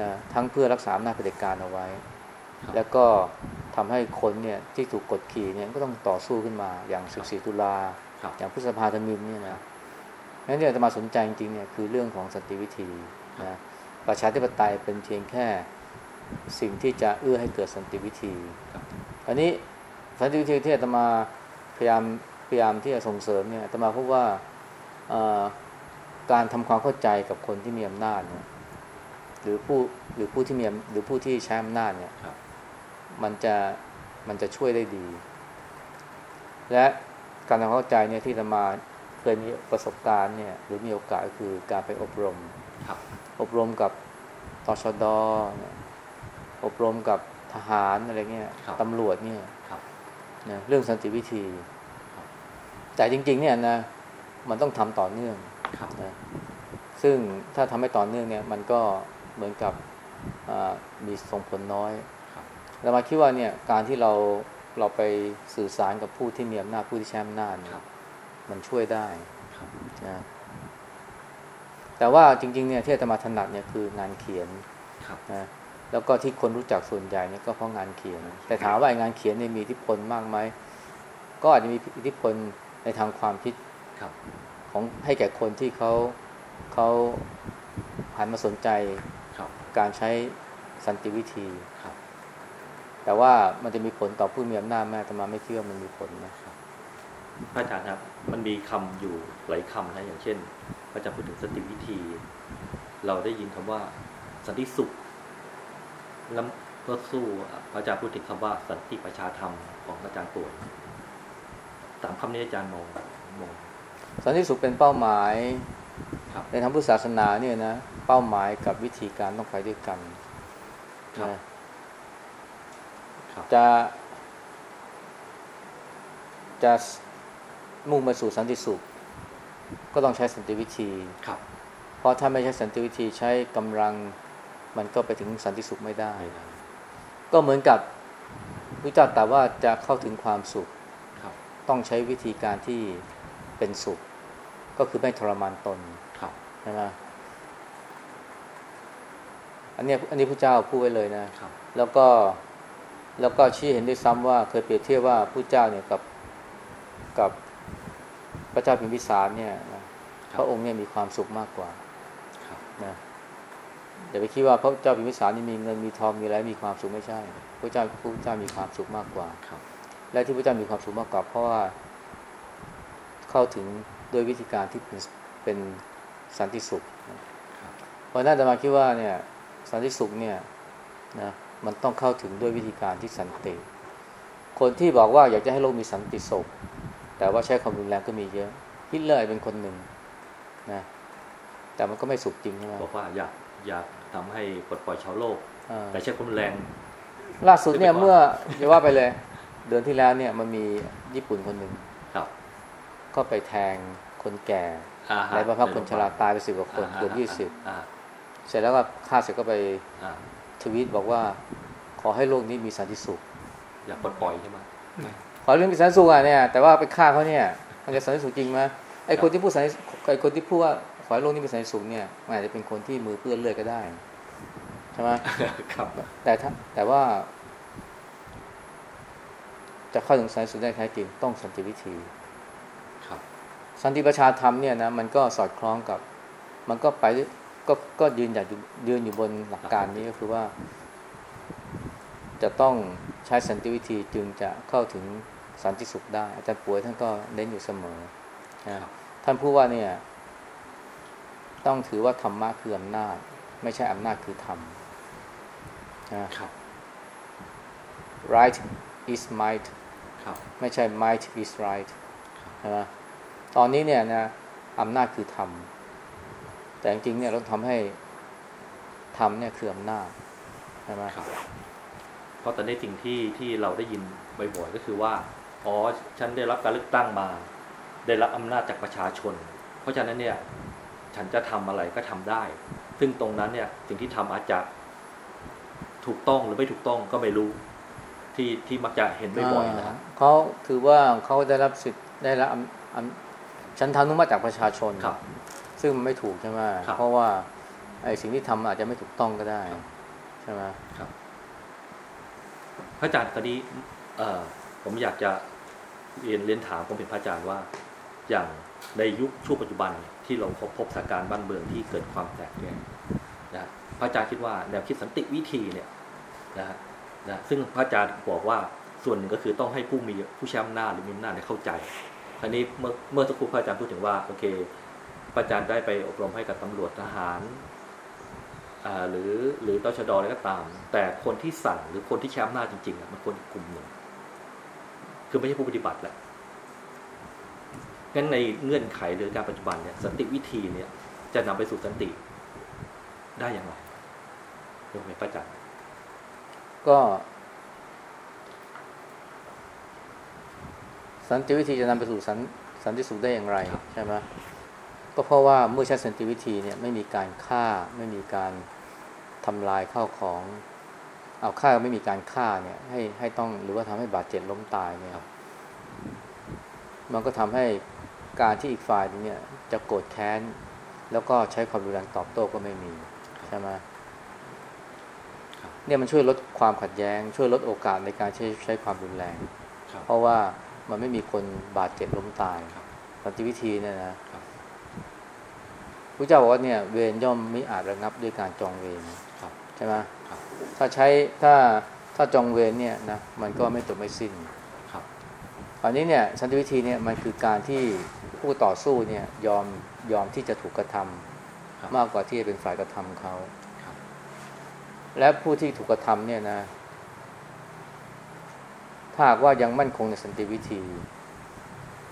นะทั้งเพื่อรักษาอำนาจเผด็จการเอาไว้ครับแล้วก็ทำให้คนเนี่ยที่ถูกกดขี่เนี่ยก็ต้องต่อสู้ขึ้นมาอย่าง 14 ตุลาครับอย่างพฤษภาธมินเนี่ยนะงั้นที่อาตมาสนใจจริงๆเนี่ยคือเรื่องของสันติวิธีนะประชาธิปไตยเป็นเพียงแค่ สิ่งที่จะเอื้อให้เกิดสันติวิธีครับอันนี้สันติวิธีที่อาตมาพยายามพยายามที่จะส่งเสริมเนี่ยอาตมาพบว่าเอ่อการทำความเข้าใจกับคนที่มีอำนาจเนี่ยหรือผู้หรือผู้ที่มีอำหรือผู้ที่ใช้อำนาจเนี่ยครับมันจะมันจะช่วยได้ดี และการทำความเข้าใจเนี่ยที่อาตมาเคยมีประสบการณ์เนี่ยหรือมีโอกาสก็คือการไปอบรมครับอบรมกับตชดเนี่ย อบรมกับทหารอะไรเงี้ยครับตำรวจเนี่ยครับนะเรื่องสันติวิธีครับแต่จริง ๆ เนี่ยนะมันต้องทำต่อเนื่องครับนะซึ่งถ้าทำไม่ต่อเนื่องเนี่ย มันก็เหมือนกับอ่ามีส่งผลน้อยครับเรามาคิดว่าเนี่ยการที่เราเราไปสื่อสารกับผู้ที่มีอำนาจผู้ที่ใช้อำนาจเนี่ครัยบมันช่วยได้ครับนะแต่ว่าจริง ๆ เนี่ยที่อาตมาถนัดเนี่ยคืองานเขียนครับนะ แล้วก็ที่คนรู้จักส่วนใหญ่เนี่ยก็เพราะงานเขียน แต่ถามว่าไอ้งานเขียนเนี่ยมีอิทธิพลมากไหมก็อาจจะมีอิทธิพลในทางความคิดครับของให้แก่คนที่เขาเขาหันมาสนใจครับการใช้สันติวิธีครับแต่ว่ามันจะมีผลต่อผู้มีอำนาจไหมอาตมาไม่คิดว่ามันมีผลนะพระอาจารย์ครับ มันมีคำอยู่หลายคำนะอย่างเช่นพระอาจารย์พูดถึงสติวิธี เราได้ยินคำว่าสันติสุข แล้วก็สู้พระอาจารย์พูดถึงคำว่าสันติประชาธรรมของอาจารย์ป่วยสามคำนี้อาจารย์มองมองสันติสุขเป็นเป้าหมายครับในทางพุทธศาสนาเนี่ยนะเป้าหมายกับวิธีการต้องไปด้วยกันครับนะครับจะจะมุ่งไปสู่สันติสุข ก็ต้องใช้สันติวิธีครับเพราะถ้าไม่ใช้สันติวิธีใช้กำลัง มันก็ไปถึงสันติสุขไม่ได้ไม่ได้ ก็เหมือนกับพระเจ้าตรัสว่าจะเข้าถึงความสุขครับต้องใช้วิธีการที่เป็นสุข ก็คือไม่ทรมานตนครับใช่ไหมอันเนี้ยอันนี้พระเจ้าพูดไว้เลยนะครับแล้วก็แล้วก็ชี้เห็นด้วยซ้ำว่าเคยเปรียบเทียบว่าผู้เจ้าเนี่ยกับกับพระเจ้าพิมพิสารเนี่ยนะพระองค์เนี่ยมีความสุขมากกว่าครับนะ อย่าไปคิดว่าพระเจ้าพิมพิสารนี่มีเงินมีทองมีอะไรมีความสุขไม่ใช่ พระเจ้าพระเจ้ามีความสุขมากกว่าครับ และที่พระเจ้ามีความสุขมากกว่าเพราะว่า เข้าถึงด้วยวิธีการที่เป็นเป็นสันติสุขนะครับเพราะฉะนั้นอาตมาคิดว่าเนี่ยสันติสุขเนี่ยนะมันต้องเข้าถึงด้วยวิธีการที่สันติ คนที่บอกว่าอยากจะให้โลกมีสันติสุข แต่ว่าใช้ความรุนแรงก็มีเยอะฮิตเลอร์เป็นคนหนึ่งนะแต่มันก็ไม่สุขจริงใช่ไหมบอกว่าอยากอยาก ทำให้ปลดปล่อยชาวโลกเออแต่ใช้ความรุนแรง ล่าสุดเนี่ยไม่เป็นไรเมื่อจะว่าไปเลย เดือนที่แล้วเนี่ยมันมีญี่ปุ่นคนหนึ่งครับก็ไปแทงคนแก่อ่าฮะในบ้านพักคนชราตายไปสิบกว่าคนอ่าเกือบยี่สิบอ่าเสร็จแล้วก็ฆ่าเสร็จก็ไปอ่าทวีตบอกว่า ขอให้โลกนี้มีสันติสุข อยากปลดปล่อยใช่ไหมขอเรื่องมีสันติสุขอะเนี่ยแต่ว่าไปฆ่าเขาเนี่ยมันจะสันติสุขจริงไหมไอ้คนที่พูดสันติไอ้คนที่พูดว่า ขอให้โลกนี้มีสันติสุขเนี่ยมันอาจจะเป็นคนที่มือเปื้อนเลือดก็ได้ใช่ไหมครับ แต่ถ้าแต่ว่า จะเข้าถึงสันติสุขได้แท้จริงต้องสันติวิธี ครับ สันติประชาธรรมเนี่ยนะมันก็สอดคล้องกับ มันก็ไปก็ก็ยืนหยัดอยู่ยืนอยู่บนหลักการนี้ก็คือว่า จะต้องใช้สันติวิธีจึงจะเข้าถึงสันติสุขได้ อาจารย์ป่วยท่านก็เน้นอยู่เสมอนะครับท่านพูดว่าเนี่ย ต้องถือว่าธรรมะคืออำนาจ ไม่ใช่อำนาจคือธรรมนะครับ right is might ครับไม่ใช่ might is right ใช่ไหมตอนนี้เนี่ยนะอำนาจคือธรรม แต่จริงๆเนี่ยเราทำให้ธรรมเนี่ยคืออำนาจใช่ไหมครับ เพราะตอนนี้สิ่งที่ที่เราได้ยินบ่อยๆก็คือว่า อ๋อ ฉันได้รับการเลือกตั้งมา ได้รับอำนาจจากประชาชน เพราะฉะนั้นเนี่ย ฉันจะทำอะไรก็ทำได้ ซึ่งตรงนั้นเนี่ยสิ่งที่ทำอาจจะถูกต้องหรือไม่ถูกต้องก็ไม่รู้ ที่ที่มักจะเห็นบ่อยๆนะฮะเขาถือว่าเขาได้รับสิทธิ์ได้รับอำอำฉันทานุมาจากประชาชนครับ ซึ่งมันไม่ถูกใช่ไหมครับเพราะว่าไอ้สิ่งที่ทำอาจจะไม่ถูกต้องก็ได้ครับใช่ไหมพระอาจารย์ตอนนี้เอ่อผมอยากจะเรียนเรียนถามผมเป็นพระอาจารย์ว่า อย่างในยุคช่วงปัจจุบัน ที่เราพบพบสถานการณ์บ้านเมืองที่เกิดความแตกแยกนะพระอาจารย์คิดว่าแนวคิดสันติวิธีเนี่ยนะฮะนะซึ่งพระอาจารย์บอกว่าส่วนหนึ่งก็คือต้องให้ผู้มีผู้ใช้อำนาจหรือมีอำนาจเนี่ยเข้าใจคราวนี้เมื่อเมื่อสักครู่พระอาจารย์พูดถึงว่าโอเคพระอาจารย์ได้ไปอบรมให้กับตำรวจทหารอ่าหรือหรือตชดอะไรก็ตาม แต่คนที่สั่งหรือคนที่ใช้อำนาจริงๆอะมันคนอีกกลุ่มหนึ่งคือไม่ใช่ผู้ปฏิบัติแหละ งั้นในเงื่อนไขหรือการปัจจุบันเนี่ยสันติวิธีเนี่ย จะนำไปสู่สันติได้อย่างไรเรื่องไหมพระอาจารย์ก็ สันติวิธีจะนำไปสู่สันสันติสุขได้อย่างไรใช่ไหมก็เพราะว่าเมื่อใช้สันติวิธีเนี่ยไม่มีการฆ่าไม่มีการทำลายข้าวของ เอาฆ่าไม่มีการฆ่าเนี่ย ให้ให้ต้องหรือว่าทำให้บาดเจ็บล้มตายเนี่ยมันก็ทำให้ การที่อีกฝ่ายหนึ่งเนี่ย จะโกรธแค้น แล้วก็ใช้ความรุนแรงตอบโต้ก็ไม่มีใช่ไหมเนี่ยมันช่วยลดความขัดแย้ง ช่วยลดโอกาสในการใช้ใช้ความรุนแรงครับเพราะว่ามันไม่มีคนบาดเจ็บล้มตายครับสันติวิธีเนี่ยนะครับพระเจ้าบอกว่าเนี่ยเวรย่อมไม่อาจระงับด้วยการจองเวรครับใช่ไหมครับถ้าใช้ถ้าถ้าจองเวรเนี่ยนะมันก็ไม่จบไม่สิ้นค รับตอนนี้เนี่ยสันติวิธีเนี่ยมันคือการที่ผู้ต่อสู้เนี่ยยอมยอมที่จะถูกกระทำครับมากกว่าที่จะเป็นฝ่ายกระทำเขาครับและผู้ที่ถูกกระทำเนี่ยนะถ้าหากว่ายังมั่นคงในสันติวิธี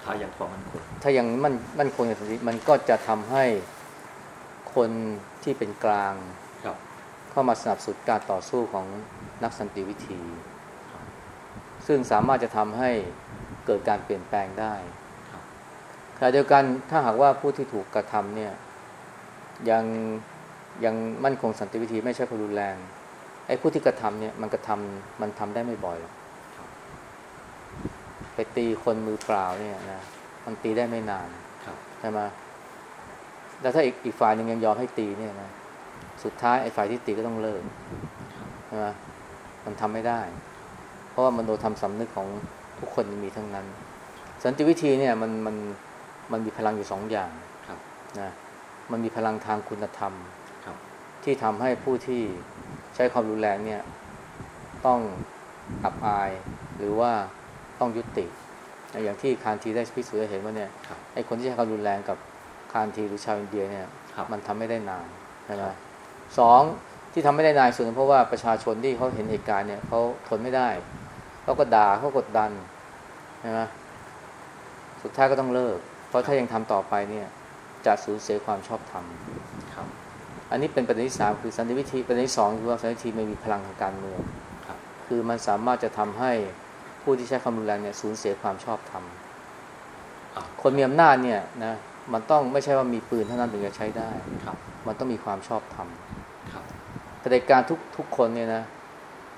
ถ้าอย่างความมั่นคงถ้ายังมั่นมั่นคงในสันติมันก็จะทำให้คนที่เป็นกลางครับเข้ามาสนับสนุนการต่อสู้ของนักสันติวิธีครับซึ่งสามารถจะทำให้ เกิดการเปลี่ยนแปลงได้ครับขณะเดียวกันถ้าหากว่าผู้ที่ถูกกระทำเนี่ยยังยังมั่นคงสันติวิธีไม่ใช่ความรุนแรงไอ้ผู้ที่กระทำเนี่ยมันกระทำมันทำได้ไม่บ่อยหรอกครับไปตีคนมือเปล่าเนี่ยนะมันตีได้ไม่นานครับใช่ไหมแล้วถ้าอีกอีกฝ่ายหนึ่งยังยอมให้ตีเนี่ยนะสุดท้ายไอ้ฝ่ายที่ตีก็ต้องเลิกใช่ไหมมันทำไม่ได้ เพราะว่ามันโดนทำสำนึกของ ทุกคนมีทั้งนั้น สันติวิธีเนี่ยมันมันมันมีพลังอยู่สองอย่างครับนะมันมีพลังทางคุณธรรมครับที่ทำให้ผู้ที่ใช้ความรุนแรงเนี่ย ต้องอับอายหรือว่าต้องยุตินะอย่างที่คานทีได้พิสูจน์ให้เห็นว่าเนี่ยครับไอ้คนที่ใช้ความรุนแรงกับคานทีหรือชาวอินเดียเนี่ยครับมันทำไม่ได้นานใช่ไหมครับสองที่ทำไม่ได้นานส่วนหนึ่งเพราะว่าประชาชนที่เขาเห็นเหตุการณ์เนี่ยเขาทนไม่ได้ เขาก็ด่าเขากดดันใช่ไหมสุดท้ายก็ต้องเลิก เพราะถ้ายังทำต่อไปเนี่ยจะสูญเสียความชอบธรรมครับ อันนี้เป็นประเด็นที่สามคือสันติวิธีประเด็นที่สองคือว่าสันติวิธีไม่มีพลังทางการเมืองครับ คือมันสามารถจะทำให้ผู้ที่ใช้ความรุนแรงเนี่ยสูญเสียความชอบธรรมอะคนมีอำนาจเนี่ยนะมันต้องไม่ใช่ว่ามีปืนเท่านั้นถึงจะใช้ได้ครับ มันต้องมีความชอบธรรมครับเผด็จการทุกทุกคนเนี่ยนะ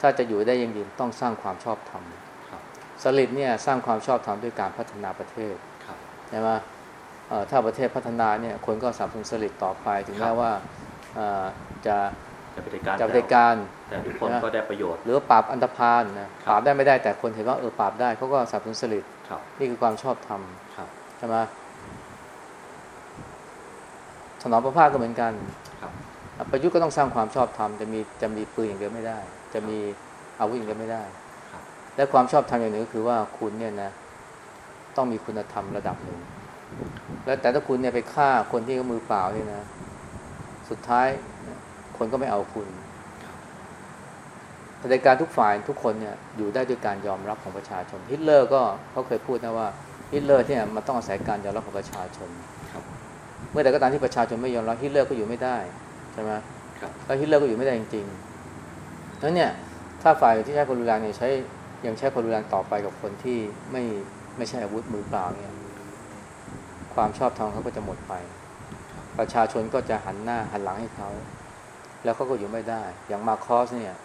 ถ้าจะอยู่ได้ยั่งยืนต้องสร้างความชอบธรรมครับสลิดเนี่ยสร้างความชอบธรรมด้วยการพัฒนาประเทศครับใช่ไหมเอ่อถ้าประเทศพัฒนาเนี่ยคนก็สนับสนุนสลิดต่อไป ถึงครัแม้บว่าเอ่อจะจะเป็นการจะเผด็จการแต่ทุกคนนะก็ได้ประโยชน์ หรือว่าปราบอันธพาลนะครับปราบได้ไม่ได้แต่คนเห็นว่าเออปราบได้เขาก็สนับสนุนสลิดครับนี่คือความชอบธรรมครับใช่ไหมถนอมประภาสก็เหมือนกันครับประยุทธ์ก็ต้องสร้างความชอบธรรมจะมีจะมีปืนอย่างเดียวไม่ได้ จะมีอาวุธอย่างเดียวไม่ได้ครับและความชอบธรรมอย่างหนึ่งก็คือว่าคุณเนี่ยนะ ต้องมีคุณธรรมระดับหนึ่ง แล้วแต่ถ้าคุณเนี่ยไปฆ่าคนที่เขามือเปล่าเนี่ยนะ สุดท้ายคนก็ไม่เอาคุณเผด็จการทุกฝ่ายทุกคนเนี่ยอยู่ได้ด้วยการยอมรับของประชาชนฮิตเลอร์ก็เขาเคยพูดนะว่าฮิตเลอร์เนี่ยมันต้องอาศัยการยอมรับของประชาชนครับเมื่อใดก็ตามที่ประชาชนไม่ยอมรับฮิตเลอร์ก็อยู่ไม่ได้ใช่ไหมครับแล้วฮิตเลอร์ก็อยู่ไม่ได้จริงๆ นั้นเนี่ยถ้าฝ่ายที่ใช้ความรุนแรงเนี่ยใช้ยังใช้ความรุนแรงต่อไปกับคนที่ไม่ไม่ใช้อาวุธมือเปล่าเนี่ยความชอบธรรมเขาก็จะหมดไป ประชาชนก็จะหันหน้าหันหลังให้เขา แล้วเขาก็อยู่ไม่ได้ อย่างมาคอสเนี่ย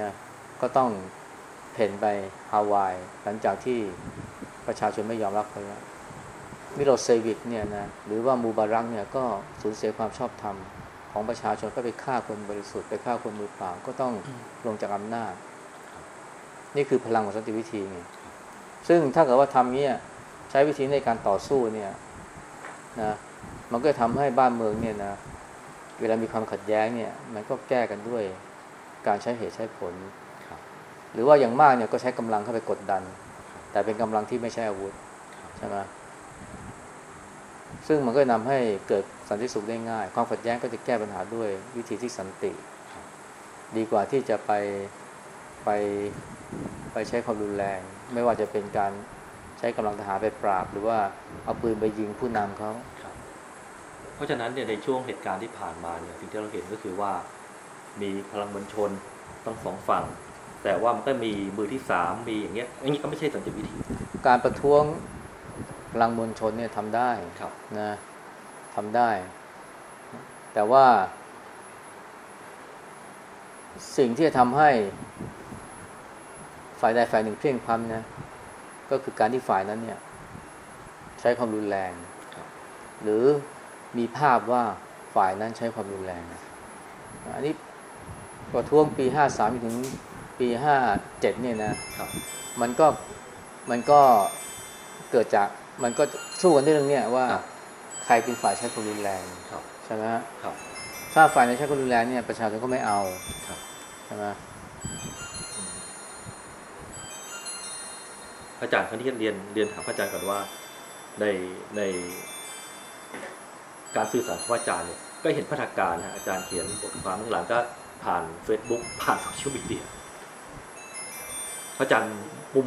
นะก็ต้องเพ่นไปฮาวาย หลังจากที่ประชาชนไม่ยอมรับเขาแล้วมิโลเซวิกเนี่ยนะหรือว่ามูบารักเนี่ยก็สูญเสียความชอบธรรม ของประชาชนก็ไปฆ่าคนบริสุทธิ์ไปฆ่าคนมือเปล่าก็ต้องลงจากอำนาจ นี่คือพลังของสันติวิธีไงซึ่งถ้าเกิดว่าทำเนี้ยใช้วิธีในการต่อสู้เนี่ยนะมันก็จะทำให้บ้านเมืองเนี่ยนะเวลามีความขัดแย้งเนี่ยมันก็แก้กันด้วยการใช้เหตุใช้ผลครับหรือว่าอย่างมากเนี่ยก็ใช้กำลังเข้าไปกดดัน แต่เป็นกำลังที่ไม่ใช่อาวุธใช่ไหมซึ่งมันก็นำให้เกิด สันติสุขได้ง่าย ความขัดแย้งก็จะแก้ปัญหาด้วยวิธีที่สันติครับดีกว่าที่จะไปไปไปใช้ความรุนแรง ไม่ว่าจะเป็นการใช้กำลังทหารไปปราบ หรือว่าเอาปืนไปยิงผู้นำเขาครับเพราะฉะนั้นเนี่ยในช่วงเหตุการณ์ที่ผ่านมาเนี่ยสิ่งที่เราเห็นก็คือว่ามีพลังมวลชนต้องสองฝั่ง แต่ว่ามันก็มีมือที่สามมีอย่างเงี้ยอย่างนี้ก็ไม่ใช่สันติวิธี การประท้วงพลังมวลชนเนี่ยทำได้ครับนะทำได้ แต่ว่า สิ่งที่จะทำให้ฝ่ายใดฝ่ายหนึ่งเพียงพล้ำนะก็คือการที่ฝ่ายนั้นเนี่ย ใช้ความรุนแรง หรือมีภาพว่าฝ่ายนั้นใช้ความรุนแรง อันนี้ประท้วงปีห้าสามถึงปีห้าเจ็ดเนี่ยนะมันก็มันก็เกิดจากมันก็สู้กันที่เรื่องเนี้ยว่า รับใครเป็นฝ่ายใช้ความรุนแรงครับใช่ไหมฮะครับถ้าฝ่ายไหนใช้ความรุนแรงเนี่ยประชาชนก็ไม่เอาครับใช่ไหมพระอาจารย์ครั้งที่เรียนเรียนถามพระอาจารย์ก่อนว่าในในการสื่อสารของพระอาจารย์เนี่ยก็เห็นพัฒนาการนะอาจารย์เขียนบทความข้างหลังก็ผ่าน Facebook ผ่านโซเชียลมีเดียพระอาจารย์มุม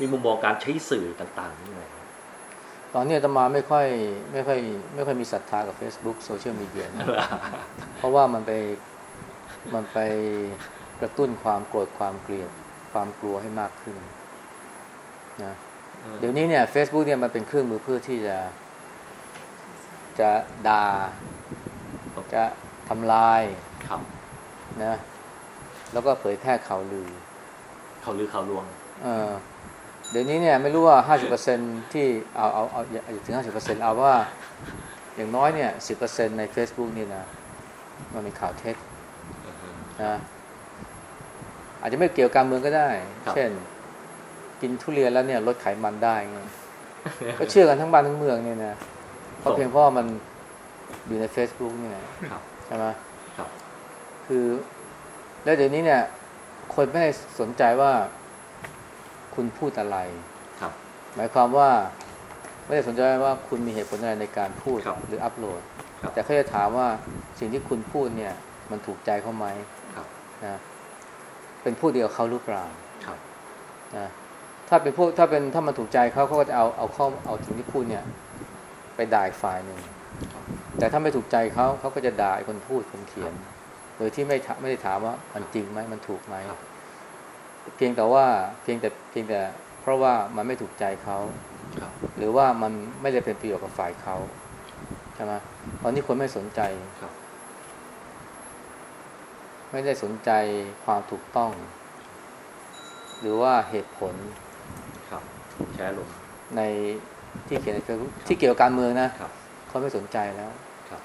มีมุมมองการใช้สื่อต่างๆยังไงครับ ตอนนี้อาตมาไม่ค่อยไม่ค่อยไม่ค่อยมีศรัทธากับ Facebook โซเชียลมีเดียนะเพราะว่ามันไปมันไปกระตุ้นความโกรธความเกลียดความกลัวให้มากขึ้นนะเดี๋ยวนี้เนี่ย Facebook เนี่ยมันเป็นเครื่องมือเพื่อที่จะ จะด่าจะทำลายครับนะแล้วก็เผยแพร่ข่าวลือเขาลือข่าวลวง เออ เดี๋ยวนี้เนี่ยไม่รู้ว่า50%ที่เอาเอาเอาอย่าอย่าถึง50%เอาว่า อย่างน้อยเนี่ย10%ใน Facebook นี่นะมันเป็นข่าวเท็จนะอาจจะไม่เกี่ยวกับการเมืองก็ได้ครับเช่น กินทุเรียนแล้วเนี่ยลดไขมันได้เงี้ยก็เชื่อกันทั้งบ้านทั้งเมืองเนี่ยนะเพราะเพียงเพราะว่ามันอยู่ใน Facebook เนี่ยครับใช่ไหมครับคือ แล้วเดี๋ยวนี้เนี่ย คนไม่ได้สนใจว่า คุณพูดอะไรครับ หมายความว่า ไม่ได้สนใจว่าคุณมีเหตุผลอะไรในการพูดครับหรืออัปโหลดครับแต่เขาจะถามว่าสิ่งที่คุณพูดเนี่ย มันถูกใจเขาไหมครับนะเป็นพูดเดียวกับเขาหรือเปล่าครับนะถ้าเป็นพวกถ้าเป็นถ้ามันถูกใจเขาเขาก็จะเอาเอาข้อเอาสิ่งที่พูดเนี่ย ไปด่าอีกฝ่ายหนึ่งแต่ถ้าไม่ถูกใจเขาเขาก็จะด่าไอ้คนพูดคนเขียน โดยที่ไม่ถามไม่ได้ถามว่ามันจริงไหมมันถูกไหมครับ เพียงแต่ว่าเพียงแต่เพียงแต่ เพราะว่ามันไม่ถูกใจเขาครับหรือว่ามันไม่ได้เป็นประโยชน์กับฝ่ายเขาใช่ไหมตอนนี้คนไม่สนใจครับไม่ได้สนใจความถูกต้อง หรือว่าเหตุผลครับแชร์ลงในที่เขียนในเฟซบุ๊กที่เกี่ยวกับการเมืองนะครับเขาไม่สนใจแล้วครับ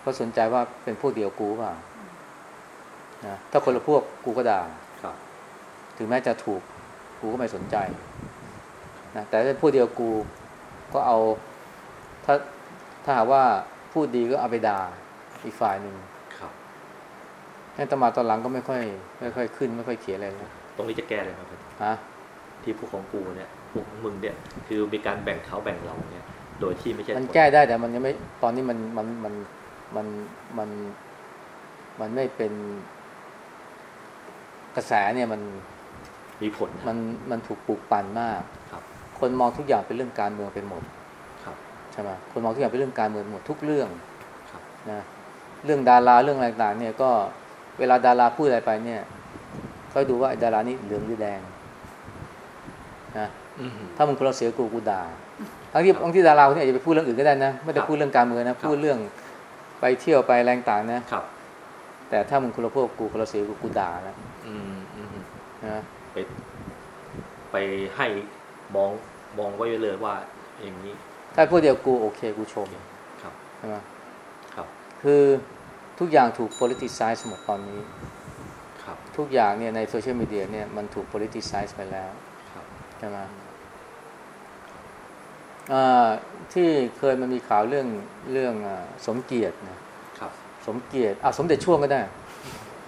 เขาสนใจว่าเป็นพวกเดียวกูเปล่านะถ้าคนละพวกกูก็ด่าครับ ถึงแม้จะถูกกูก็ไม่สนใจนะแต่ถ้าเป็นพวกเดียวกูก็เอา ถ้าถ้าหากว่าพูดดีก็เอาไปด่าอีกฝ่ายหนึ่งครับให้ตมาตอนหลังก็ไม่ค่อย ไม่ค่อยขึ้น ไม่ค่อยเขียนอะไรแล้วตรงนี้จะแก้เลยครับฮะที่พวกของกูเนี่ยพวกมึงเนี่ย คือมีการแบ่งเขาแบ่งเราเนี่ย โดยที่ไม่ใช่มันผลแก้ได้แต่มันยังไม่ตอนนี้มันมันมันมันมันมันไม่เป็นกระแสเนี่ยมัน มีผลนะมันมันถูกปลูกปั่นมากครับ คนมองทุกอย่างเป็นเรื่องการเมืองเป็นหมดครับใช่ไหมคนมองทุกอย่างเป็นเรื่องการเมืองหมดทุกเรื่องครับนะเรื่องดาราเรื่องอะไรต่างๆเนี่ยก็เวลาดาราพูดอะไรไปเนี่ย ก็ดูว่าไอ้ดารานี่เหลืองหรือแดงนะอืมถ้ามึงคนเราเสียกูกูด่าทั้งที่บางที่ดาราคนนี้อาจจะไปพูดเรื่องอื่นก็ได้นะไม่ได้ครับพูดเรื่องการเมืองนะพูดเรื่องไปเที่ยวไปแรงต่างนะครับ แต่ถ้ามึงคนละพวกกูคนละเสียกูกูด่านะอืมอืมนะ ไป ไปให้มองมองไว้เลยว่า อย่างนี้ ถ้าพวกเดียวกูโอเคกูชมครับใช่ไหมครับ คือทุกอย่างถูก politicize หมดตอนนี้ ครับ ทุกอย่างเนี่ยในโซเชียลมีเดียเนี่ยมันถูก politicize ไปแล้วครับใช่ไหมอ่าที่เคยมันมีข่าวเรื่องเรื่องอาสมเกียรตินะครับสมเกียรติอะสมเด็จช่วงก็ได้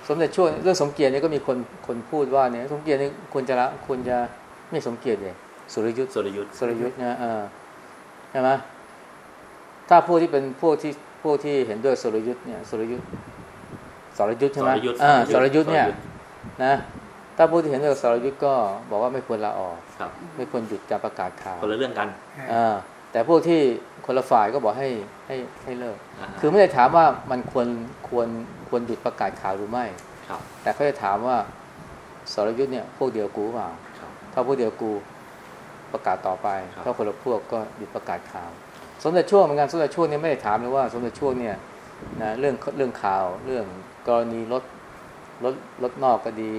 สมเด็จช่วงเรื่องสมเกียรติเนี่ยก็มีคนคนพูดว่าเนี่ยสมเกียรตินี่ควรจะละควรจะไม่สมเกียรติเลยสุรยุทธ์สรยุทธ์สรยุทธ์นะเออใช่ไหมถ้าพวกที่เป็นพวกที่พวกที่เห็นด้วยสรยุทธ์เนี่ยสรยุทธ์สรยุทธ์ใช่ไหมสรยุทธ์อ่าสรยุทธ์เนี่ยสรนะถ้าผู้ที่เห็นด้วยกับสรยุทธ์ก็บอกว่าไม่ควรลาออกครับไม่ควรหยุดการประกาศข่าวคนละเรื่องกันอ่าแต่พวกที่ คนละฝ่ายก็บอกให้ให้ให้เลิกาฮะคือไม่ได้ถามว่ามันควรควรควรหยุดประกาศข่าวหรือไม่ครับแต่เขาจะถามว่าสรยุทธ์เนี่ยพวกเดียวกูเปล่าครับถ้าพวกเดียวกูประกาศต่อไปครับถ้าคนละพวกก็หยุดประกาศข่าว สมเด็จช่วงเหมือนกันสมเด็จช่วงเนี่ยไม่ได้ถามเลยว่า สมเด็จช่วงเนี่ยนะเรื่องเรื่องข่าวเรื่องกรณีรถรถรถนอกก็ดี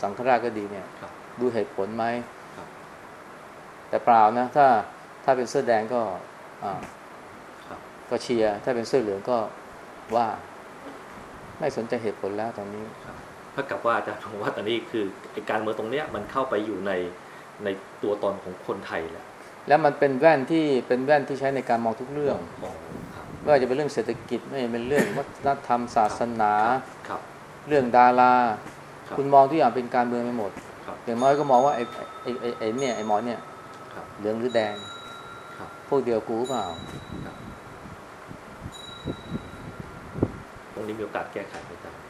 สังฆราชก็ดีเนี่ยครับดูเหตุผลไหมครับแต่เปล่านะถ้าถ้าเป็นเสื้อแดงก็อ่าครับ ก็เชียร์ถ้าเป็นเสื้อเหลืองก็ว่าไม่สนใจเหตุผลแล้วตอนนี้เท่ากับว่าอาจารย์ผมว่าตอนนี้คือไอ้การเมืองตรงเนี้ยมันเข้าไปอยู่ในในตัวตนของคนไทยแล้ว แล้วมันเป็นแว่นที่เป็นแว่นที่ใช้ในการมองทุกเรื่องอ๋อครับไม่ว่าจะเป็นเรื่องเศรษฐกิจไม่ว่าจะเป็นเรื่องวัฒนธรรมศาสนาครับเรื่องดาราครับคุณมองทุกอย่างเป็นการเมืองไปหมดครับอย่างน้อยก็มองว่าไอ้ไอ้ไอ้ไอ้เนี่ยไอ้หมอเนี่ยครับเหลืองหรือแดงครับ พวกเดียวกูหรือเปล่า ตรงนี้มีโอกาสแก้ไขไหมอาจารย์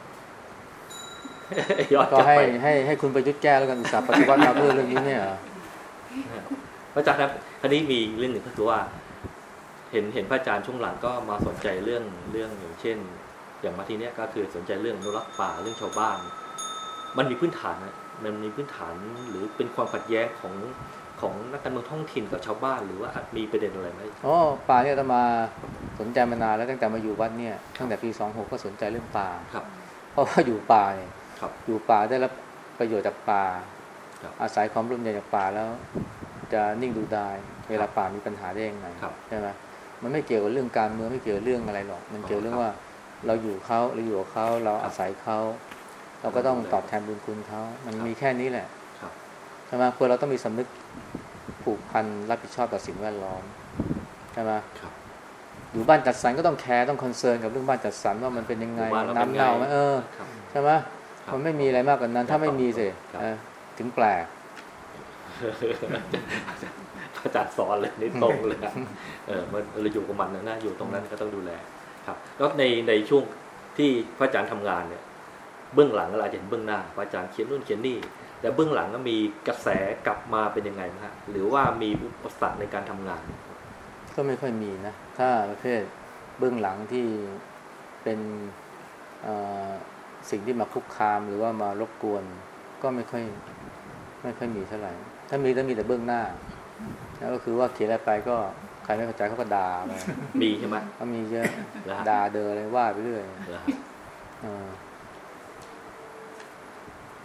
ย้อนก็กลับให้ไปให้ให้คุณประยุทธ์แก้แล้วกันอุตสาห์ปฏิวัติมาเพื่อเรื่องนี้เนี่ยเหรอพระอาจารย์ครับทีนี้มีเรื่องหนึ่งก็คือว่า เห็นเห็นพระอาจารย์ช่วงหลังก็มาสนใจเรื่องเรื่องอย่างเช่น อย่างมาทีเนี้ยก็คือสนใจเรื่องอนุรักษ์ป่าเรื่องชาวบ้าน มันมีพื้นฐานนะมันมีพื้นฐานหรือเป็นความขัดแย้งของ ของนักการเมืองท้องถิ่นกับชาวบ้านหรือว่าอาจมีประเด็นอะไรไหมอ๋อป่าเนี่ยอาตมาสนใจมานานแล้วตั้งแต่มาอยู่วัดเนี่ยตั้งแต่ปีสองหกก็สนใจเรื่องป่าครับ เพราะว่าอยู่ป่าเนี่ยครับอยู่ป่าได้รับประโยชน์จากป่าครับอาศัยความร่วมมือจากป่าแล้ว จะนิ่งดูดายเวลาป่ามีปัญหาได้ยังไงครับใช่ไหมมันไม่เกี่ยวกับเรื่องการเมืองไม่เกี่ยวกับเรื่องอะไรหรอก มันเกี่ยวอ๋อเรื่องครับว่าเราอยู่เขาเราอยู่กับเขาเราครับอาศัยเขาเราก็ต้องดูแลตอบแทนบุญคุณเขามันครับมีแค่นี้แหละครับใช่ไหมควรเราต้องมีสำนึก ผูกพันรับผิดชอบต่อสิ่งแวดล้อมใช่ไหมครับอยู่บ้านจัดสรรก็ต้อง care ต้อง concern กับเรื่องบ้านจัดสรรว่ามันเป็นยังไงหมู่บ้านเราน้ำเป็นไงเน่าไหมเออครับใช่ไหมครับมันไม่มีอะไรมากกว่านั้น ถ้าไม่มีสิครับเออถึงแปลกอาจารย์สอนเลยนี่ตรงเลยอะเออมันเราอยู่กับมันนะนะอยู่ตรงนั้นก็ต้องดูแลครับ แล้วในในช่วงที่พระอาจารย์ทำงานเนี่ย เบื้องหลังเราจะเห็นเบื้องหน้าพระอาจารย์เขียนนู่นเขียนนี่ แต่เบื้องหลังก็มีกระแสกลับมาเป็นยังไงนะฮะหรือว่ามีอุปสรรคในการทำงาน ก็ไม่ค่อยมีนะ ถ้าประเภทเบื้องหลังที่เป็นเอ่อสิ่งที่มาคุกคามหรือว่ามารบกวน ก็ไม่ค่อยไม่ค่อยมีเท่าไหร่ ถ้ามีก็มีแต่เบื้องหน้าแล้วก็คือว่าเขียนอะไรไปก็ใครไม่เข้าใจเขาก็ด่าไปมีใช่ไหมก็มีเยอะแล้วฮะด่าเดออะไรว่าไปเรื่อยแล้วฮะเออ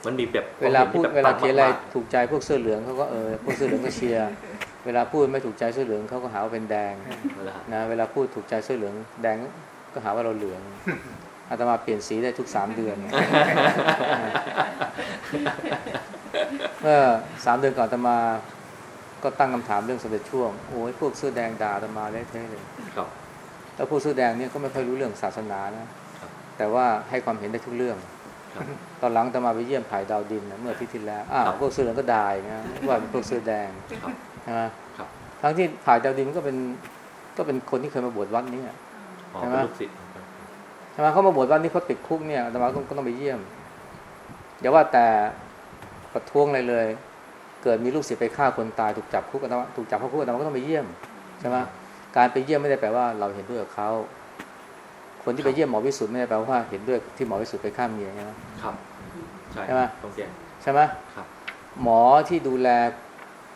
มันมีแบบเวลาพูดควมเวห็นลาที่แบบเขียนอะไรมากถูกใจพวกเสื้อเหลืองเขาก็เออพวกเสื้อเหลืองก็เชียร์เวลาพูดไม่ถูกใจเสื้อเหลืองเขาก็หาว่าเป็นแดงๆแล้วฮะนะเวลาพูดถูกใจเสื้อเหลือง แดงก็หาว่าเราเหลืองอาตมาเปลี่ยนสีได้ทุกสามเดือนเนี่ยเมื่อสามเดือนก่อนอาตมาก็ตั้งคำถามเรื่องสมเด็จช่วงโอ้ยพวกเสื้อแดงด่าอาตมาเละเทะเลยครับแล้วพวกเสื้อแดงเนี่ยก็ไม่ค่อยรู้เรื่องศาสนานะครับแต่ว่าให้ความเห็นได้ทุกเรื่องครับ ตอนหลังอาตมาไปเยี่ยมผายดาวดินนะเมื่ออาทิตย์ที่แล้วอ้าวครับพวกเสื้อเหลืองก็ด่าอีกนะว่าเป็นพวกเสื้อแดงครับใช่ไหมครับทั้งที่ผายดาวดินก็เป็นก็เป็นคนที่เคยมาบวชวัดนี้อะอ๋อใช่ไหมเป็นลูกศิษย์ใช่ไหมเขามาบวชวัดนี้เขาติดคุกเนี่ยอาตมาก็ก็ต้องไปเยี่ยมอย่าว่าแต่ประท้วงอะไรเลย เกิดมีลูกศิษย์ไปฆ่าคนตายถูกจับคุกอาตมาถูกจับเข้าคุกอาตมาก็ต้องไปเยี่ยมใช่ไหมการไปเยี่ยมไม่ได้แปลว่าเราเห็นด้วยกับเขา คนที่ไปเยี่ยมหมอวิสุทธ์ไม่ได้แปลว่าเห็นด้วยที่หมอวิสุทธ์ไปฆ่าเมียใช่ไหมครับใช่ใช่ไหมต้องแจ้งใช่ไหมครับ หมอที่ดูแล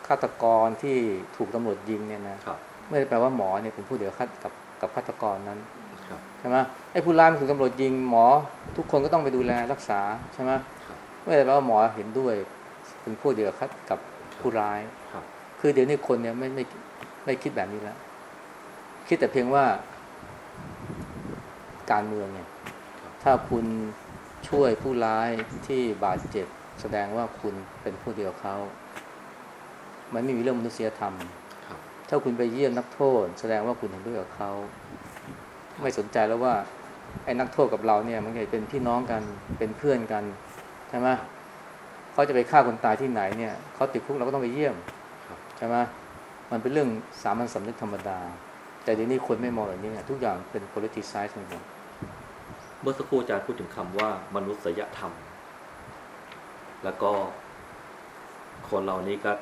ฆาตกรที่ถูกตำรวจยิงเนี่ยนะครับไม่ได้แปลว่าหมอเนี่ยเป็นผู้เดียวฆาตกับกับฆาตกรนั้นครับใช่ไหมไอ้ผู้ร้ายมันถูกตำรวจยิงหมอ ทุกคนก็ต้องไปดูแลรักษาใช่ไหมครับไม่ได้แปลว่าหมอเห็นด้วยเป็นผู้เดียวกับกับผู้ร้ายครับคือเดี๋ยวนี้คนเนี่ยไม่ไม่ไม่คิดแบบนี้แล้วคิดแต่เพียงว่า การเมืองเนี่ยถ้าคุณช่วยผู้ร้ายที่บาดเจ็บ แสดงว่าคุณเป็นผู้เดียวเขา มันไม่มีเรื่องมนุษยธรรมครับถ้าคุณไปเยี่ยมนักโทษ แสดงว่าคุณเห็นด้วยกับเขา ไม่สนใจแล้วว่าไอ้นักโทษกับเราเนี่ย มันก็เป็นพี่น้องกันเป็นเพื่อนกันใช่ไหมเขาจะไปฆ่าคนตายที่ไหนเนี่ยเขาติดคุกเราก็ต้องไปเยี่ยมครับใช่ไหมมันเป็นเรื่องสามัญสำนึกธรรมดา แต่เดี๋ยวนี้คนไม่มองแบบนี้เนี่ยทุกอย่างเป็น politicize หมดเมื่อสักครู่อาจารย์พูดถึงคำว่ามนุษยธรรม แล้วก็คนเรานี้ก็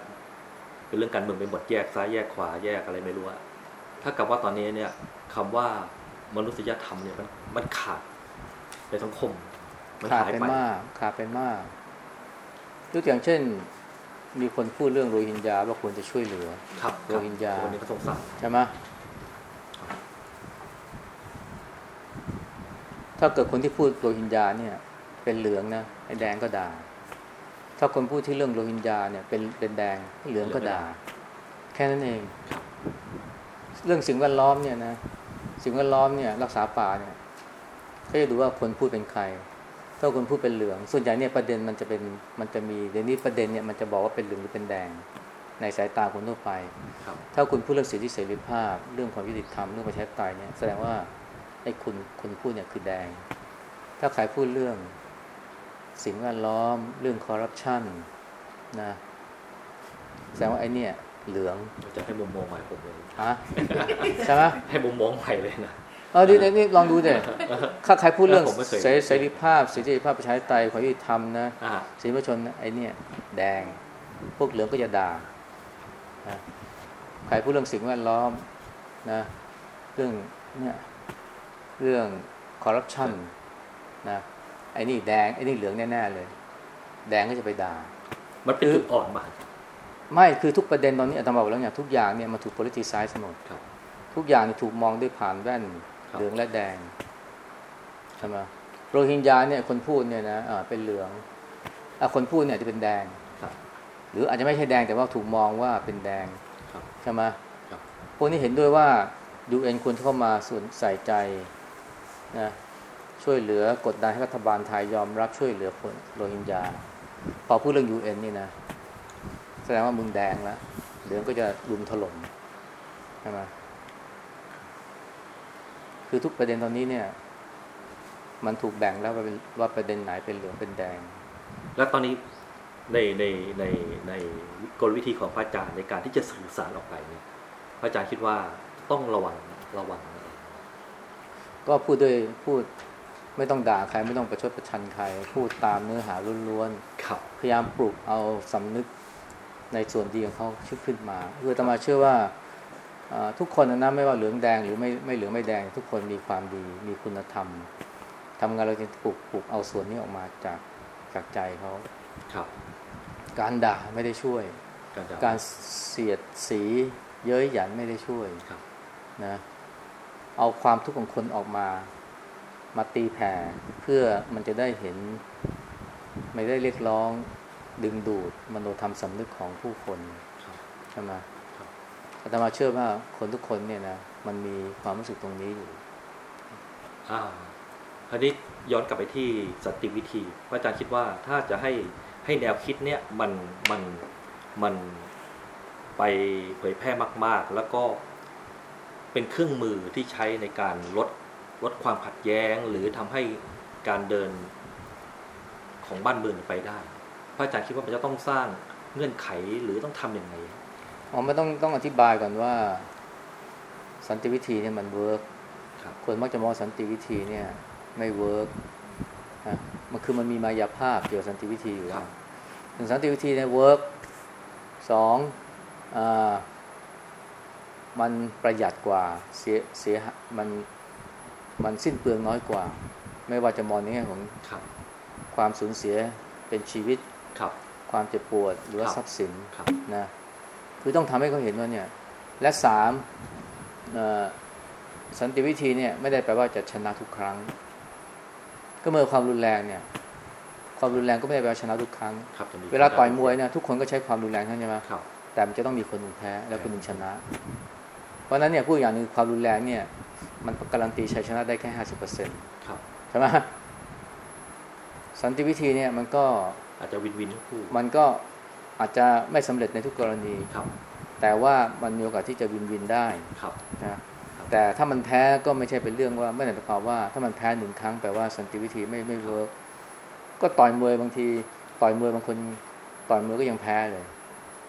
เป็นเรื่องการเมืองเป็นบทแยกซ้ายแยกขวาแยกอะไรไม่รู้อะถ้ากับว่าตอนนี้เนี่ยคำว่ามนุษยธรรมเนี่ยมันมันขาดในสังคม มันขาดหายไปไปมากขาดไปมากยกอย่างเช่น มีคนพูดเรื่องโรฮิงญาว่าควรจะช่วยเหลือครับโรฮิงญาคนนี้ก็สงสารใช่ไหม ถ้าเกิดคนที่พูดโรฮิงญาเนี่ย เป็นเหลืองนะไอ้แดงก็ด่า ถ้าคนพูดที่เรื่องโรฮิงญาเนี่ยเป็นเป็นแดงเหลืองก็ด่า แค่นั้นเอง เรื่องสิ่งแวดล้อมเนี่ยนะสิ่งแวดล้อมเนี่ยรักษาป่าเนี่ยก็จะดูว่าคนพูดเป็นใคร ถ้าคนพูดเป็นเหลือง ส่วนใหญ่เนี่ยประเด็นมันจะเป็นมันจะมีเดี๋ยวนี้ประเด็นเนี่ยมันจะบอกว่าเป็นเหลืองหรือเป็นแดง ในสายตาคนทั่วไปครับถ้าคุณพูดเรื่องสิทธิเสรีภาพ เรื่องความยุติธรรมเรื่องประชาธิปไตยเนี่ยแสดงว่า ไอ้คุณคุณพูดเนี่ยคือแดง ถ้าใครพูดเรื่อง สิ่งแวดล้อม เรื่องคอร์รัปชันนะแสดงว่าไอ้เนี่ยเหลืองจะให้มุมมองใหม่ผมเลยฮะใช่ไหมให้มุมมองใหม่เลยนะเออนี่นี่นี่ลองดูเด็ถ้าใครพูดเรื่องผมไม่เคยเสรีเสรีภาพสิทธิเสรีภาพประชาธิปไตยความยุติธรรมนะอ่าสิทธิมนุษยชนนะไอ้เนี่ยแดง พวกเหลืองก็จะด่านะใครพูดเรื่องสิ่งแวดล้อมนะเรื่องเนี่ย เรื่องคอร์รัปชันนะไอ้นี่แดงไอ้นี่เหลืองแน่ๆเลย แดงก็จะไปด่า มันเป็นจุดอ่อนมากไม่คือทุกประเด็นตอนนี้อาตมาบอกแล้วเนี่ยทุกอย่างเนี่ยมันถูก politicize หมดครับทุกอย่างเนี่ยถูกมองด้วยผ่านแว่นครับเหลืองและแดงใช่ไหมโรฮิงญาเนี่ยคนพูดเนี่ยนะอ่าเป็นเหลืองอะคนพูดเนี่ยจะเป็นแดงครับหรืออาจจะไม่ใช่แดงแต่ว่าถูกมองว่าเป็นแดงครับใช่ไหมครับพวกนี้เห็นด้วยว่า UN ควรเข้ามาส่วนใส่ใจ นะช่วยเหลือกดดันให้รัฐบาลไทยยอมรับช่วยเหลือคนโรฮิงญาพอพูดเรื่อง UN นี่นะ แสดงว่ามึงแดงแล้วเหลืองก็จะลุมถล่มใช่ไหมคือทุกประเด็นตอนนี้เนี่ย มันถูกแบ่งแล้วว่าเป็นว่าประเด็นไหนเป็นเหลืองเป็นแดง แล้วตอนนี้ในในในในกลวิธีของพระอาจารย์ในการที่จะสื่อสารออกไปเนี่ยพระอาจารย์คิดว่าต้องระวังระวัง ก็พูดด้วยพูดไม่ต้องด่าใครไม่ต้องประชดประชันใคร พูดตามเนื้อหาล้วนครับๆพยายามปลุกเอาสำนึกในส่วนดีของเขาขึ้นมาคืออาตมาเชื่อว่าเอ่อทุกคนนะไม่ว่าเหลืองแดงหรือไม่ไม่เหลืองไม่แดง ทุกคนมีความดีมีคุณธรรมทำงานเราจะปลุกปลุกเอาส่วนนี้ออกมาจากจากใจเขาครับ การด่าไม่ได้ช่วย การด่าการเสียดสีเย้ยหยันไม่ได้ช่วยครับนะ เอาความทุกข์ของคนออกมา มาตีแผ่เพื่อมันจะได้เห็น ไม่ได้เรียกร้องดึงดูดมโนธรรมสำนึกของผู้คนครับใช่ไหมครับอาตมาเชื่อว่าคนทุกคนเนี่ยนะมันมีความรู้สึกตรงนี้อยู่อ่าคราวนี้ย้อนกลับไปที่สันติวิธีพระอาจารย์คิดว่าถ้าจะให้ให้แนวคิดเนี่ยมันมันมันไปเผยแพร่มาก ๆ แล้วก็ เป็นเครื่องมือที่ใช้ในการลดลดความขัดแย้ง หรือทำให้การเดินของบ้านเมืองไปได้ พระอาจารย์คิดว่ามันจะต้องสร้างเงื่อนไขหรือต้องทำยังไงอ๋อไม่ต้องต้องอธิบายก่อนว่า สันติวิธีเนี่ยมัน work ครับคนมักจะมองสันติวิธีเนี่ยไม่ work นะมันคือมันมีมายาภาพเกี่ยวกับสันติวิธีอยู่คแล้วหนึ่งสันติวิธีเนี่ย work สองอา มันประหยัดกว่าเสียเสียหามันมันสิ้นเปลืองน้อยกว่า ไม่ว่าจะมองในแง่ของครับความสูญเสียเป็นชีวิตครับความเจ็บปวดหรือว่าครับทรัพย์สินครับนะคือต้องทำให้เขาเห็นว่าเนี่ย และสามเอ่อสันติวิธีเนี่ยไม่ได้แปลว่าจะชนะทุกครั้ง ก็เมื่อความรุนแรงเนี่ย ความรุนแรงก็ไม่ได้แปลว่าชนะทุกครั้งครับจะมีเวลาต่อยมวยเนี่ยทุกคนก็ใช้ความรุนแรงทั้งใช่ไหมครับแต่มันจะต้องมีคนหนึ่งแพ้ และคนหนึ่งชนะเพ ราะฉะนั้นเนี่ยพูดอย่างหนึ่งความรุนแรงเนี่ย มันการันตีชัยชนะได้แค่ห้าสิบเปอร์เซ็นต์ครับใช่ไหมสันติวิธีเนี่ยมันก็อาจจะ win-win ทั้งคู่มันก็อาจจะไม่สำเร็จในทุกกรณีครับ แต่ว่ามันมีโอกาสที่จะ win-win ได้ครับนะแต่ถ้ามันแพ้ก็ไม่ใช่เป็นเรื่องว่าไม่ได้หมายความว่า ถ้ามันแพ้หนึ่งครั้งแปลว่าสันติวิธีไม่ไม่ work ก็ต่อยมวยบางที ต่อยมวยบางคนต่อยมวยก็ยังแพ้เลย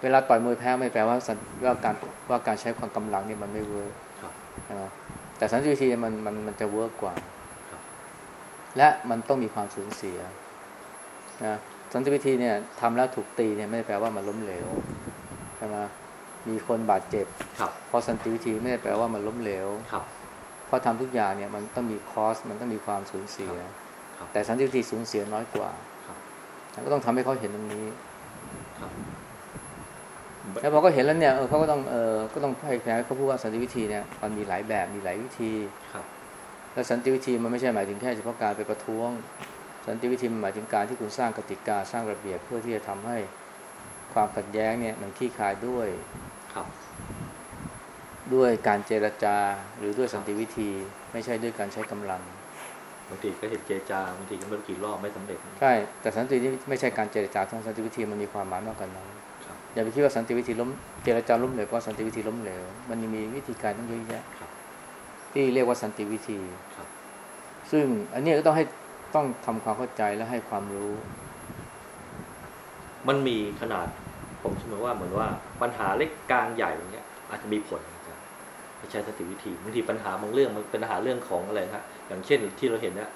เวลาต่อยมวยแพ้ไม่แปลว่าสันว่าการว่าการใช้ความกำลังเนี่ยมันไม่ work ครับใช่ไหมแต่สันติวิธีมันมันมันจะ work กว่าครับและมันต้องมีความสูญเสียนะสันติวิธีเนี่ยทำแล้วถูกตีเนี่ยไม่ได้แปลว่ามันล้มเหลวใช่ไหมมีคนบาดเจ็บครับเพราะสันติวิธีไม่ได้แปลว่ามันล้มเหลวครับเพราะทำทุกอย่างเนี่ยมันต้องมีคอสมันต้องมีความสูญเสียครับแต่สันติวิธีสูญเสียน้อยกว่าครับก็ต้องทำให้เขาเห็นตรงนี้ครับ แล้วพอเขาเห็นแล้วเนี่ยเออเขาก็ต้องเออก็ต้องให้แพ้เขาพูดว่าสันติวิธีเนี่ยมันมีหลายแบบมีหลายวิธีครับและสันติวิธีมันไม่ใช่หมายถึงแค่เฉพาะการไปประท้วง สันติวิธีมันหมายถึงการที่คุณสร้างกติกาสร้างระเบียบเพื่อที่จะทำให้ความขัดแย้งเนี่ยมันคลี่คลายด้วยครับด้วยการเจรจาหรือด้วยสันติวิธี ไม่ใช่ด้วยการใช้กำลังบางทีก็เห็นเจรจาบางทีก็ไม่รู้กี่รอบไม่สำเร็จใช่แต่สันติวิธีไม่ใช่การเจรจาทั้งสันติวิธีมันมีความหมายมากกว่านั้นครับ อย่าไปคิดว่าสันติวิธีล้มเจรจาล้มเหลวเพราะสันติวิธีล้มเหลวมันยังมีวิธีการตั้งเยอะแยะครับที่เรียกว่าสันติวิธีครับซึ่งอันเนี้ยก็ต้องให้ต้องทำความเข้าใจและให้ความรู้ มันมีขนาด ผมเสมอว่าเหมือนว่าปัญหาเล็กกลางใหญ่อย่างเงี้ย อาจจะมีผลนะครับไม่ใช่สติวิธีบางทีปัญหาบางเรื่องมันเป็นปัญหาเรื่องของอะไรนะอย่างเช่นที่เราเห็นเนี่ย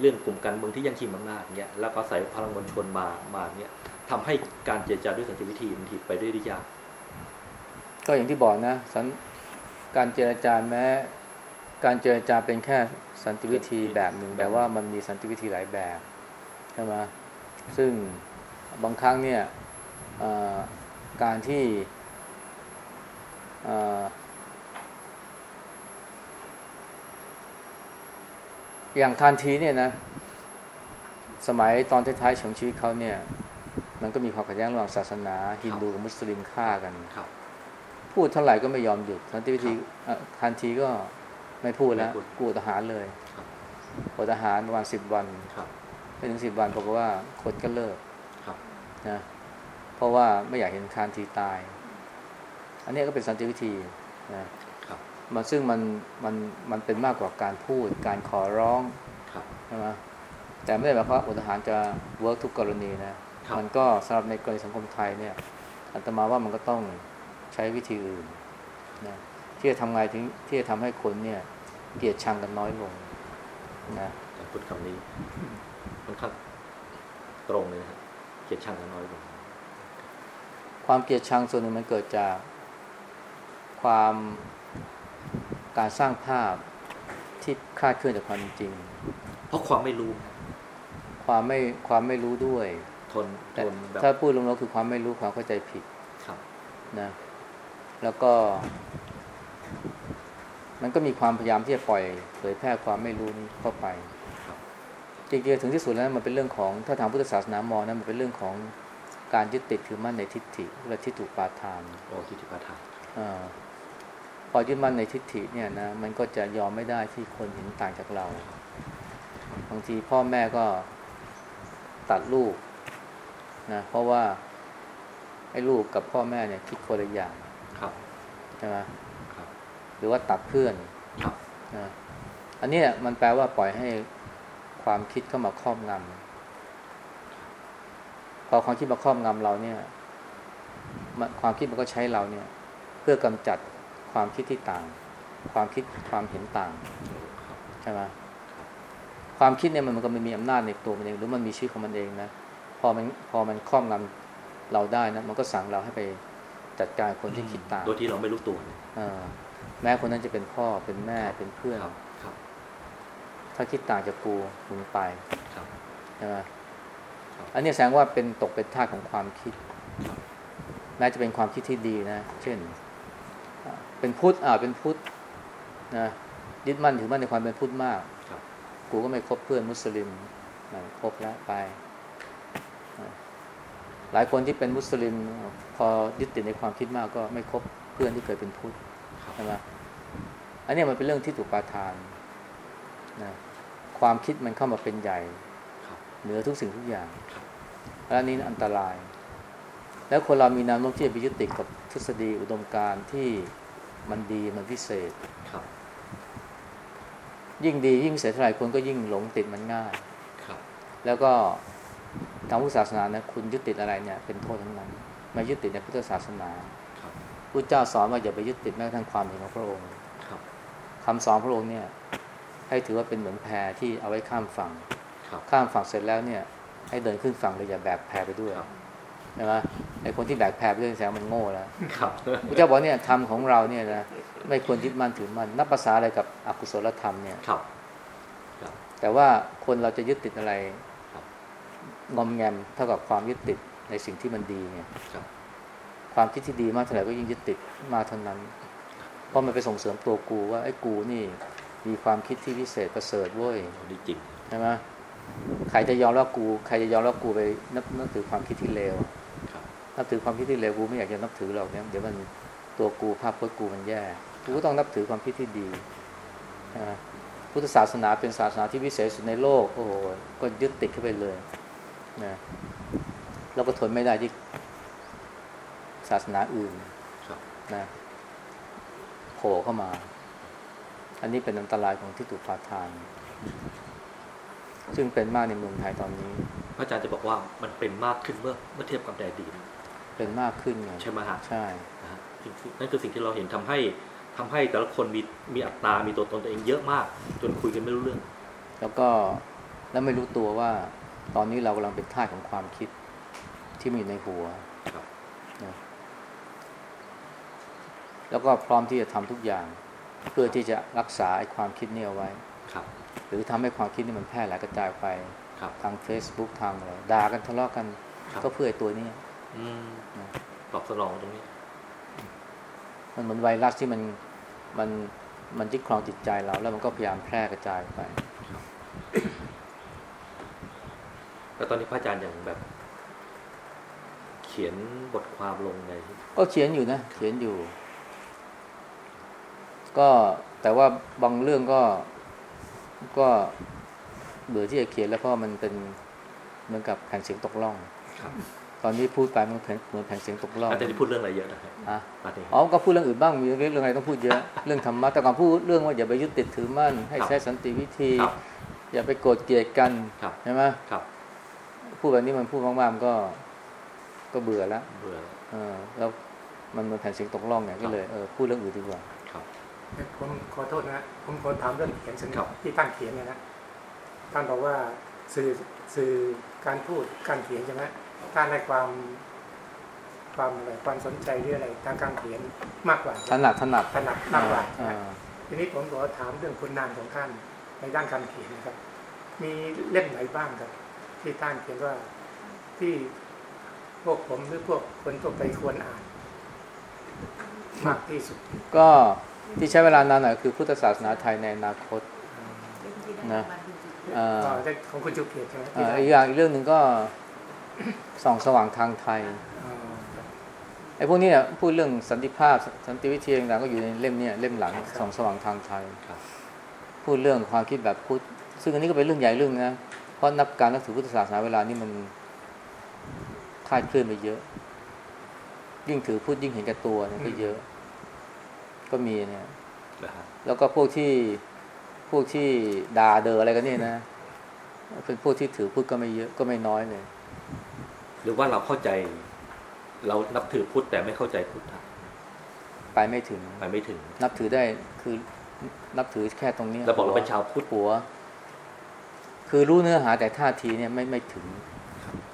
เรื่องกลุ่มการเมืองที่ยังชิงอำนาจเงี้ยแล้วก็ใส่พลังมวลชนมามาเงี้ย ทำให้การเจรจาด้วยสันติวิธีบางทีไปได้ยาก ก็อย่างที่บอกนะสันการเจรจาแม้ การเจรจาเป็นแค่สันติวิธีแบบหนึ่งแต่ว่ามันมีสันติวิธีหลายแบบใช่ไหมซึ่งบางครั้งเนี่ยเอ่อการที่เอ่ออย่างคานทีเนี่ยนะ สมัยตอนท้ายๆของชีวิตเขาเนี่ย มันก็มีความขัดแย้งระหว่างศาสนาฮินดูกับมุสลิมฆ่ากันครับพูดเท่าไหร่ก็ไม่ยอมหยุดสันติวิธีเอ่อทันทีก็ไม่พูดแล้วไม่พูดกูทหารเลยครับอดทหารประมาณสิบวันครับไม่ถึงสิบวันบอกว่าคนก็เลิกครับนะเพราะว่าไม่อยากเห็นคานทีตาย อันนี้ก็เป็นสันติวิธีนะครับมันซึ่งมันมันมันเป็นมากกว่าการพูด การขอร้องครับใช่ไหมแต่ไม่ได้หมายความว่าอดทหารจะเวิร์กทุกกรณีนะครับ มันก็สำหรับในกรณีสังคมไทยเนี่ยอัตมาว่ามันก็ต้องใช้วิธีอื่นนะที่จะทำไงถึงที่จะทำให้คนเนี่ย เกลียดชังกันน้อยลงนะแต่พูดคำนี้ค่อนข้างตรงเลยนะครับเกลียดชังกันน้อยลงความเกลียดชังส่วนหนึ่งมันเกิดจากความการสร้างภาพที่คลาดเคลื่อนจากความเป็นจริง เพราะความไม่รู้ ความไม่ความไม่รู้ด้วย ทนแต่ทนแบบถ้าพูดลงๆคือความไม่รู้ความเข้าใจผิดครับนะ แล้วก็ มันก็มีความพยายามที่จะปล่อยเผยแพร่ความไม่รู้นี้เข้าไปครับจริงๆถึงที่สุดแล้วมันเป็นเรื่องของถ้าทางพุทธศาสนามองนะมันเป็นเรื่องของการยึดติดถือมั่นในทิฏฐิและทิฏฐุปาทานโอ้ทิฏฐิปาทานอาพอยึดมั่นในทิฏฐิเนี่ยนะมันก็จะยอมไม่ได้ที่คนเห็นต่างจากเราบางทีพ่อแม่ก็ตัดลูก นะเพราะว่าไอ้ลูกกับพ่อแม่เนี่ยคิดคนละอย่างครับใช่ไหมครับหรือว่าตัดเพื่อนครับนะอันเนี้ยมันแปลว่าปล่อยให้ความคิดเข้ามาครอบงำพอความคิดมาครอบงำเราเนี่ยมันความคิดมันก็ใช้เราเนี่ย เพื่อกำจัดความคิดที่ต่าง ความคิดความเห็นต่างใช่ไหมความคิดเนี่ยมันมันก็ไม่มีอำนาจในตัวมันเอง หรือมันมีชีวิตของมันเองนะพ อมันพอมันครอบงำเราได้นะมันก็สั่งเราให้ไปจัดการคนที่คิดต่างโดยที่เราไม่รู้ตัวเนี่ยเออแม้คนนั้นจะเป็นพ่อเป็นแม่เป็นเพื่อนครับครับถ้าคิดต่างจากกูมึงไปครับใช่ไหมครับอันนี้แสดงว่าเป็นตกเป็นทาสของความคิดครับแม้จะเป็นความคิดที่ดีนะ เช่นอ่าเป็นพุทธอ่าเป็นพุทธนะยึดมั่นถือมั่นในความเป็นพุทธมากครับกูก็ไม่คบเพื่อนมุสลิมนะคบแล้วไปนะ หลายคนที่เป็นมุสลิมพอยึดติดในความคิดมากก็ไม่คบเพื่อนที่เคยเป็นพุทธครับใช่ไหมอันเนี้ยมันเป็นเรื่องที่ถูกปาทานนะความคิดมันเข้ามาเป็นใหญ่ครับเหนือทุกสิ่งทุกอย่างครับและอันนี้อันตราย แล้วคนเรามีแนวโน้มที่จะไปยึดติดกับทฤษฎีอุดมการณ์ที่มันดีมันพิเศษครับยิ่งดียิ่งเสียเท่าไหร่คนก็ยิ่งหลงติดมันง่ายครับแล้วก็ ทางพุทธศาสนานะคุณยึดติดอะไรเนี่ยเป็นโทษทั้งนั้นไม่ยึดติดในพุทธศาสนาครับพุทธเจ้าสอนว่าอย่าไปยึดติดแม้กระทั่งความเห็นของพระองค์ครับคำสอนพระองค์เนี่ย ให้ถือว่าเป็นเหมือนแพที่เอาไว้ข้ามฝั่งข้ามฝั่งเสร็จแล้วเนี่ย ให้เดินขึ้นฝั่งเลยอย่าแบกแพไปด้วยใช่ไหมไอคนที่แบกแพไปด้วยแสดงมันโง่แล้วครับพระเจ้าบอกเนี่ยธรรมของเราเนี่ยนะไม่ควรยึดมั่นถือมั่นนับภาษาอะไรกับอกุศลธรรมเนี่ยครับแต่ว่าคนเราจะยึดติดอะไร งอมแงมเท่ากับความยึดติดในสิ่งที่มันดีไงครับความคิดที่ดีมากเท่าไหร่ก็ยิ่งยึดติดมากเท่านั้น เพราะมันไปส่งเสริมตัวกูว่าไอ้กูนี่มีความคิดที่พิเศษประเสริฐเว้ยอันนี้จริงใช่ไหมใครจะยอมรับกู ใครจะยอมรับกูไปนับนับถือความคิดที่เลวครับนับถือความคิดที่เลวกูไม่อยากจะนับถือหรอกเนี่ยเดี๋ยวมันตัวกูภาพพจน์กูมันแย่กูก็ต้องนับถือความคิดที่ดีนะพุทธศาสนาเป็นศาสนาที่วิเศษสุดในโลกโอ้โหก็ยึดติดเข้าไปเลย นะแล้วก็ทนไม่ได้ที่ศาสนาอื่นครับนะโผล่เข้ามา อันนี้เป็นอันตรายของที่ถูกปาทาน ซึ่งเป็นมากในเมืองไทยตอนนี้พระอาจารย์จะบอกว่ามันเป็นมากขึ้นเมื่อเมื่อเทียบกับในอดีตเป็นมากขึ้นไงใช่ไหมฮะใช่นะฮะสิ่งที่นั่นคือสิ่งที่เราเห็นทำให้ทำให้แต่ละคนมีมีอัตรา มีตัวตนตัวเองเยอะมาก จนคุยกันไม่รู้เรื่อง แล้วก็แล้วไม่รู้ตัวว่า ตอนนี้เรากำลังเป็นทาสของความคิดที่มีอยู่ในหัวครับนะแล้วก็พร้อมที่จะทำทุกอย่าง เพื่อที่จะรักษาไอ้ความคิดนี้เอาไว้ครับหรือทำให้ความคิดนี้มันแพร่หลายกระจายไปครับทาง Facebook ทางอะไรด่ากันทะเลาะกันครับก็เพื่อไอ้ตัวนี้อืมนะตอบสนองตรงนี้ มันเหมือนไวรัสที่มันมันมันยึดครองจิตใจเรา แล้วมันก็พยายามแพร่กระจายไป แล้วตอนนี้พระอาจารย์อย่างแบบ เขียนบทความลงในก็เขียนอยู่นะ เขียนอยู่ ก็แต่ว่าบางเรื่องก็ก็เบื่อที่จะเขียนแล้วเพราะมันเป็นเหมือนกับแผ่นเสียงตกล่องครับตอนนี้พูดไปมันเหมือนแผ่นเสียงตกล่องอาจารย์ที่พูดเรื่องอะไรเยอะนะครับอะตอนนี้อ๋อก็พูดเรื่องอื่นบ้างมีเรื่องอะไรต้องพูดเยอะ เรื่องธรรมะแต่ก่อนพูดเรื่องว่าอย่าไปยึดติดถือมั่นให้ใช้สันติวิธีครับอย่าไปโกรธเกลียดกันครับใช่ไหมครับ พูดแบบนี้มันพูดมากๆมันก็ ก็เบื่อแล้วเบื่อเออ แล้วมันมันแผ่นเสียงตกล่องไงก็เลยเออพูดเรื่องอื่นดีกว่าครับผมขอโทษนะผมขอถามเรื่องเขียนสนิครัทบที่ท่านเขียนเนี่ยนะท่านบอกว่าสื่อสื่อการพูดการเขียนใช่ไหมท่านให้ความความอะไรความสนใจหรืออะไรทางการเขียนมากกว่าถนัดถนัดถนัดมากกว่าอ่าทีนี้ผมขอถามเรื่องคุณนามของท่านในด้านการเขียนนะครับ มีเล่มไหนบ้างครับ ที่ท่านเขียนว่าที่พวกผมหรือพวกคนทั่วไปควรอ่านมากที่สุด ก็ที่ใช้เวลานานหน่อยคือพุทธศาสนาไทยในอนาคตเรื่องที่ได้นะรางวัลดีๆเอ่อก็ได้ของคุณจุเกียรติใช่ไหมเอ่ที่อได้อีกอย่างอีกเรื่องหนึ่งก็ส่องสว่างทางไทยอ๋อไอ้พวกนี้เนี่ยพูดเรื่องสันติภาพสันติวิธีต่างๆก็อยู่ในเล่มเนี่ยเล่มหลังส่องสว่างทางไทยครับพูดเรื่องความคิดแบบพุทธซึ่งอันนี้ก็เป็นเรื่องใหญ่เรื่องนะเพ ราะนับการนับถือพุทธศาสนาเวลานี้มันคลาดเคลื่อนไปเยอะ ยิ่งถือพุทธยิ่งเห็นแก่ตัวเนี่ยก็เยอะ ก็มีเนี่ยนะฮะแล้วก็พวกที่พวกที่ด่าเดออะไรกันเนี่ยนะเป็นพวกที่ถือพุทธก็ไม่เยอะก็ไม่น้อยเลย หรือว่าเราเข้าใจ เรานับถือพุทธแต่ไม่เข้าใจพุทธะไปไม่ถึงไปไม่ถึง นับถือได้คือนับถือแค่ตรงนี้ยเราบอกเราเป็นชาวพุทธหัว คือรู้เนื้อหาแต่ท่าทีเนี่ยไม่ไม่ถึง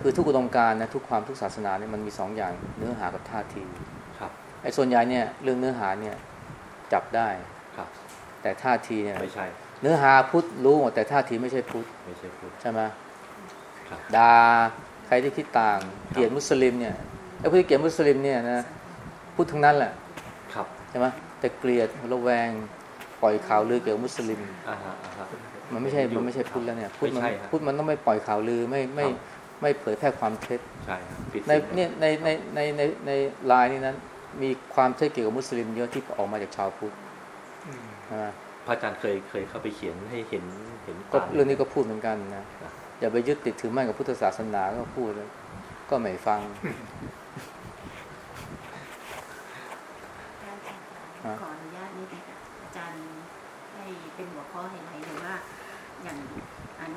คือทุกอุดมการณ์นะทุกความทุกศาสนาเนี่ยมันมีสองอย่างเนื้อหากับท่าทีครับไอ้ส่วนใหญ่เนี่ยเรื่องเนื้อหาเนี่ยจับได้ครับ แต่ท่าทีเนี่ยไม่ใช่ เนื้อหาพุทธรู้หมดแต่ท่าทีไม่ใช่พุทธไม่ใช่พุทธใช่ไหมครับด่าใครที่คิดต่างเกลียดมุสลิมเนี่ยไอ้ผู้ที่เกลียดมุสลิมเนี่ยนะพุทธทั้งนั้นแหละครับใช่ไหมแต่เกลียดระแวงปล่อยข่าวลือเกี่ยวกับมุสลิมอ่าฮะอ่าฮะ มันไม่ใช่มันไม่ใช่พุทธแล้วเนี่ยพุทธมันไม่ใช่ฮะพุทธมันต้องไม่ปล่อยข่าวลือไม่ไม่ครับไม่เผยแพร่ความเท็จใช่ครับผิดในศีลเนี่ยในในในในในไลน์นี่นั้น มีความเท็จเกี่ยวกับมุสลิมเยอะที่ออกมาจากชาวพุทธอืมใช่ไหมพระอาจารย์เคยเคยเข้าไปเขียนให้เห็นเห็นก็ต่างเรื่องนี้ก็พูดเหมือนกันนะนะอย่าไปยึดติดถือมั่นกับพุทธศาสนาก็พูดเลยก็ไม่ฟัง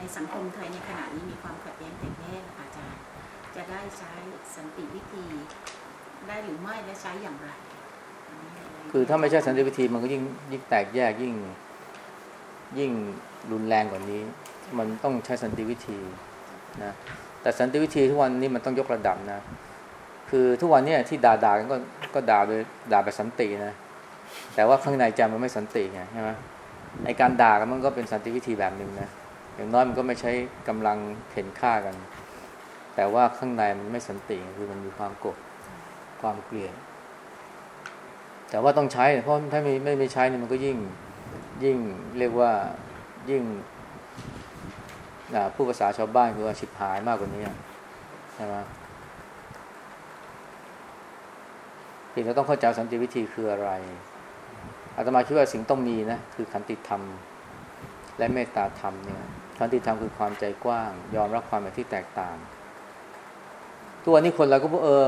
ในสังคมไทยในขณะนี้มีความขัดแย้งแตกแยกอาจารย์ จะได้ใช้สันติวิธีได้หรือไม่และใช้อย่างไร คือถ้าไม่ใช่สันติวิธีมันก็ยิ่งยิ่งแตกแยกยิ่งยิ่งรุนแรงกว่านี้ มันต้องใช้สันติวิธีนะแต่สันติวิธีทุกวันนี้มันต้องยกระดับนะ คือทุกวันเนี้ที่ด่าด่ากันก็ก็ด่าโดยด่าแบบสันตินะ แต่ว่าข้างในใจมันไม่สันติไงใช่ไหมไอการด่ากันมันก็เป็นสันติวิธีแบบหนึ่งนะ อย่างน้อยมันก็ไม่ใช้กำลังเข็นฆ่ากัน แต่ว่าข้างในมันไม่สันติคือมันมีความโกรธความเกลียดแต่ว่าต้องใช้เพราะถ้าไม่ไม่ไม่ใช้เนี่ยมันก็ยิ่งยิ่งเรียกว่ายิ่งผู้ภาษาชาวบ้านคือว่าฉิบหายมากกว่านี้ใช่ไหมทีเราต้องเข้าใจสันติวิธีคืออะไรอาตมาคิดว่าสิ่งต้องมีนะคือขันติธรรม และเมตตาธรรมเนี่ย ขันติธรรมคือความใจกว้าง ยอมรับความเป็นที่แตกต่างทุกวันนี้คนเราก็บอกเออ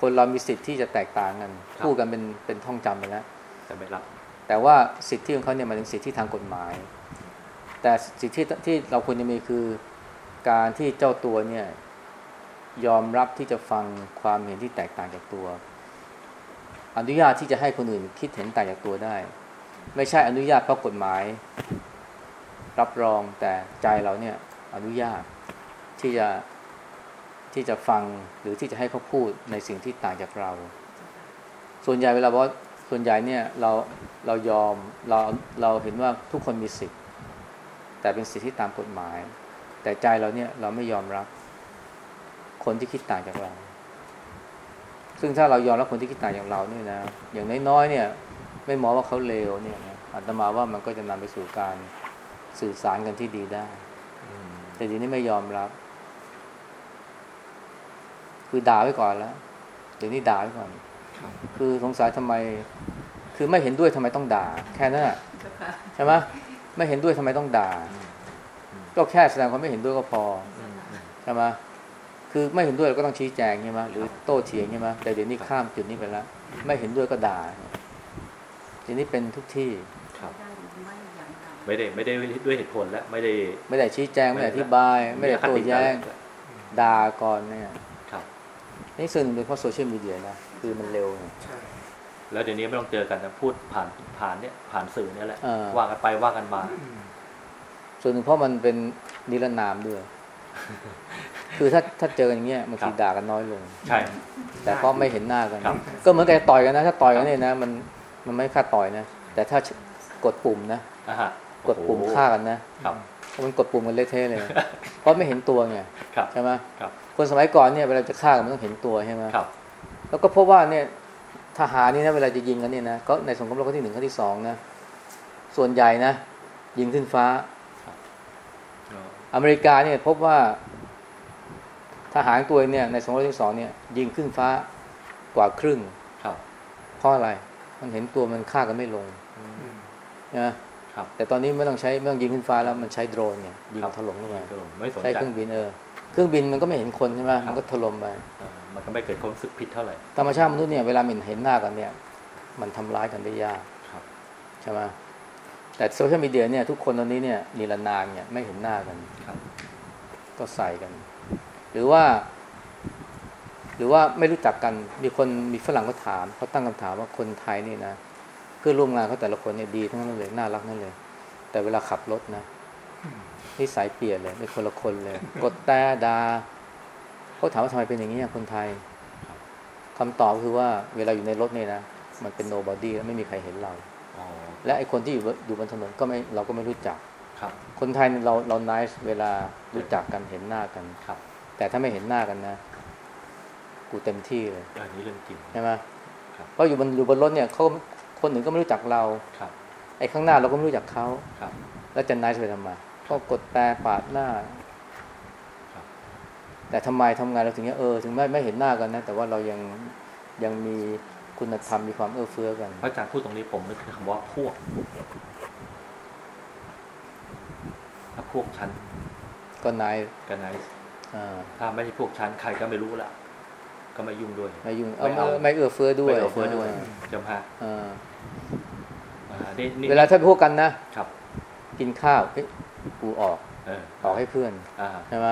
คนเรามีสิทธิ์ที่จะแตกต่างกันพูดกันเป็นเป็นท่องจำไปแล้วแต่ไม่รับ แต่ว่าสิทธิของเขาเนี่ยมันเป็นสิทธิทางกฎหมาย แต่สิทธิที่เราควรจะมีคือการที่เจ้าตัวเนี่ย ยอมรับที่จะฟังความเห็นที่แตกต่างจากตัว อนุญาตที่จะให้คนอื่นคิดเห็นต่างจากตัวได้ ไม่ใช่อนุญาตเพราะกฎหมาย รับรองแต่ใจเราเนี่ยอนุญาตที่จะที่จะฟังหรือที่จะให้เขาพูดในสิ่งที่ต่างจากเรา ส่วนใหญ่เวลาบอกว่าส่วนใหญ่เนี่ยเราเรายอมเราเราเห็นว่าทุกคนมีสิทธิ์ แต่เป็นสิทธิตามกฎหมาย แต่ใจเราเนี่ยเราไม่ยอมรับ คนที่คิดต่างจากเรา ซึ่งถ้าเรายอมรับคนที่คิดต่างจากเราเนี่ยนะอย่างน้อยๆเนี่ย ไม่มองว่าเขาเลวเนี่ยนะอาตมาว่ามันก็จะนำไปสู่การ สื่อสารกันที่ดีได้อืมแต่ทีนี้ไม่ยอมรับ คือด่าไว้ก่อนแล้วเดี๋ยวนี้ด่าไว้ก่อนครับคือสงสัยทำไม คือไม่เห็นด้วยทำไมต้องด่า แค่นั้นน่ะเจ้าค่ะใช่ไหมไม่เห็นด้วยทำไมต้องด่า ก็แค่แสดงความไม่เห็นด้วยก็พออืมอืมใช่ไหมคือไม่เห็นด้วยเราก็ต้องชี้แจงใช่ไหมหรือโต้เถียงใช่ไหมแต่เดี๋ยวนี้ข้ามจุดนี้ไปแล้ว ไม่เห็นด้วยก็ด่าทีนี้เป็นทุกที่ ไรไม่ได้ไม่ได้ด้วยเหตุผลและไม่ได้ ไม่ได้ชี้แจงไม่ได้อธิบาย ไม่ได้โต้แย้งด่าก่อนเนี่ยครับนี่ส่วนหนึ่งเป็นเพราะโซเชียลมีเดียนะคือมันเร็วไงใช่แล้วเดี๋ยวนี้ไม่ต้องเจอกันนะพูดผ่านผ่านเนี่ยผ่านสื่อเนี่ยแหละเออว่ากันไปว่ากันมาอืมส่วนหนึ่งเพราะมันเป็นนิรนามด้วยคือถ้าถ้าเจอกันอย่างเงี้ยบางทีครับด่ากันน้อยลง ใช่ แต่เพราะไม่เห็นหน้ากันครับก็เหมือนกับต่อยกันนะ ถ้าต่อยกันเนี่ยนะ มันมันไม่ค่าต่อยนะ แต่ถ้ากดปุ่มนะอ่าฮะ กดปุ่มโอ้โหฆ่ากันนะครับมันกดปุ่มกันเละเทะเลย เพราะไม่เห็นตัวไงครับใช่ไหมครับคนสมัยก่อนเนี่ยเวลาจะฆ่ากันมันต้องเห็นตัวใช่ไหมครับแล้วก็พบว่าเนี่ยทหารนี่นะเวลาจะยิงกันเนี่ยนะก็ในสงครามโลกครั้งที่หนึ่งครั้งที่สองนะส่วนใหญ่นะ ยิงขึ้นฟ้า อเมริกาเนี่ยพบว่าทหารตัวเองเนี่ยในสงครามโลกที่สองเนี่ย ยิงขึ้นฟ้ากว่าครึ่งครับเพราะอะไร มันเห็นตัวมันฆ่ากันไม่ลงอืมนะครับ แต่ตอนนี้ไม่ต้องใช้ไม่ต้องยิงขึ้นฟ้าแล้วมันใช้โดรนเนี่ยยิงครับถล่มเข้าไปไม่สนใช้ใจเครื่องบินเออเครื่องบินมันก็ไม่เห็นคนใช่ไหมครับมันก็ถล่มไปเออมันก็ไม่เกิดความรู้สึกผิดเท่าไหร่ธรรมชาติมนุษย์เนี่ยเวลามันเห็นหน้ากันเนี่ย มันทำร้ายกันได้ยากครับใช่ไหมแต่โซเชียลมีเดียเนี่ยทุกคนตอนนี้เนี่ยนิรนามเนี่ยไม่เห็นหน้ากันครับก็ใส่กัน หรือว่า หรือว่าไม่รู้จักกันมีคนมีฝรั่งก็ถามเขาตั้งคำถามว่าคนไทยนี่นะ เพื่อนร่วมงานเขาแต่ละคนเนี่ยดีทั้งนั้นเลยน่ารักนั่นเลย แต่เวลาขับรถนะนิสัยเปลี่ยนเลยเป็นคนละคนเลย กดแต่ดาเขาถามว่าทำไมเป็นอย่างนี้อะคนไทยคำตอบคือว่าเวลาอยู่ในรถเนี่ยนะมันเป็น nobody แล้วไม่มีใครเห็นเราอ๋อและไอ้คนที่อยู่บนอยู่บนถนนก็ไม่เราก็ไม่รู้จักครับ คนไทยเนี่ยเราเรา nice เวลารู้จักกันเห็นหน้ากันครับ แต่ถ้าไม่เห็นหน้ากันนะ กูเต็มที่เลยอันนี้เรื่องจริงใช่ไหมครับเพราะอยู่บนอยู่บนรถเนี่ยเขา คนอื่นก็ไม่รู้จักเราครับไอ้ข้างหน้าเราก็ไม่รู้จักเขาครับ แล้วจะ nice ไปทำไมก็กดแต่ปาดหน้าครับแต่ทำไมทำไงเราถึงเนี้ยเออถึงแม้ไม่เห็นหน้ากันนะ แต่ว่าเรายังยังมีคุณธรรมมีความเอื้อเฟื้อกันพระอาจารย์พูดตรงนี้ผมนึกถึงคำว่าพวกถ้าพวกฉันก็นายกันไนอ่าถ้าไม่ใช่พวกฉันใครก็ไม่รู้ละก็ไม่ยุ่งด้วยไม่ยุ่งไม่เอาเอาไม่เอื้อเฟื้อด้วยไม่เอาเฟือด้วยอ่าจำฮะอ่าอ่านี่นี่ เวลาถ้าพวกกันนะครับ กินข้าวเอ๊ะกูออกเออออกให้เพื่อนอ่าใช่ไหม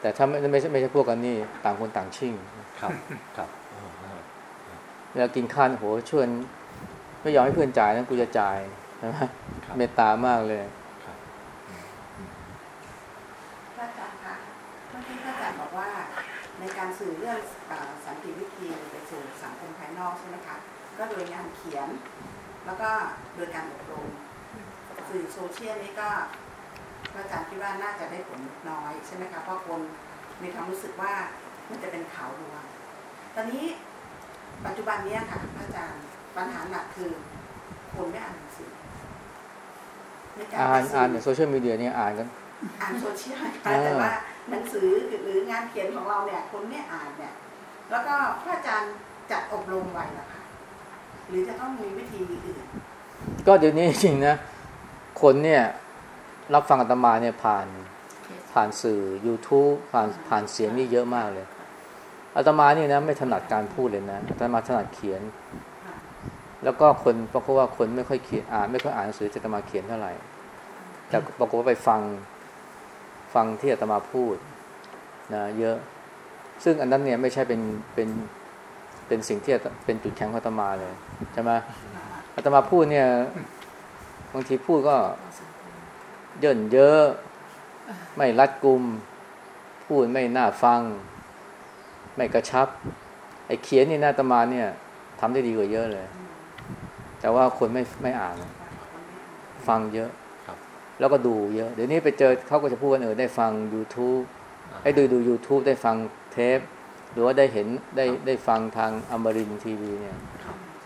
แต่ถ้าไม่ไม่ใช่ไม่ใช่พวกกันนี่ต่างคนต่างชิ่งครับครับอ๋ออ่าเวลากินข้าวโหชวนไม่ยอมให้เพื่อนจ่ายนะกูจะจ่ายใช่ไหมครับเมตตามากเลยครับพระอาจารย์คะเมื่อกี้พระอาจารย์บอกว่า ในการสื่อเรื่องเอ่อสันติวิธีไปสู่สังคมภายนอกใช่ไหมคะ ก็โดยงานเขียน แล้วก็โดยการอบรมสื่อโซเชียลนี้ก็พระอาจารย์คิดว่าน่าจะได้ผลน้อยใช่ไหมคะเพราะคนมีความรู้สึกว่ามันจะเป็นข่าวลวงตอนนี้ปัจจุบันเนี้ยค่ะพระอาจารย์ปัญหาหนักคือคนไม่อ่านหนังสือในกรอ่านไปสื่อ่านโซเชียลมีเดียนี่อ่านกันอ่านโซเชียลอ่าแต่ว่าหนังสือหรืองานเขียนของเราเนี่ยคนไม่อ่านเนี่ย แล้วก็พระอาจารย์จัดอบรมไว้เหรอคะ หรือจะต้องมีวิธีอื่นก็เดี๋ยวนี้จริงๆนะคนเนี่ยรับฟังอาตมาเนี่ยผ่านผ่านสื่อ YouTube ผ่านผ่านเสียงนี่เยอะมากเลยอาตมานี่นะไม่ถนัดการพูดเลยนะอาตมาถนัดเขียนค่ะแล้วก็คนเพราะว่าคนไม่ค่อยเขียนอ่านไม่ค่อยอ่านหนังสือจะอาตมาเขียนเท่าไหร่ แต่ปรากฏว่าไปฟังฟังที่อาตมาพูดนะเยอะ ซึ่งอันนั้นเนี่ยไม่ใช่เป็นเป็นเป็นสิ่งที่อาตเป็นจุดแข็งของอาตมาเลยใช่ไหมอาตมาพูดเนี่ยบางทีพูดก็ เยินเยอะ ไม่รัดกุม พูดไม่น่าฟัง ไม่กระชับ ไอ้เขียนนี่หน้าอาตมาเนี่ยทำได้ดีกว่าเยอะเลย แต่ว่าคนไม่ไม่อ่าน ฟังเยอะครับแล้วก็ดูเยอะ เดี๋ยวนี้ไปเจอเขาก็จะพูดว่าเออได้ฟัง YouTube ให้ดูดู YouTube ได้ฟังเทป หรือว่าได้เห็นได้ได้ฟังทางอมรินทีวีเนี่ย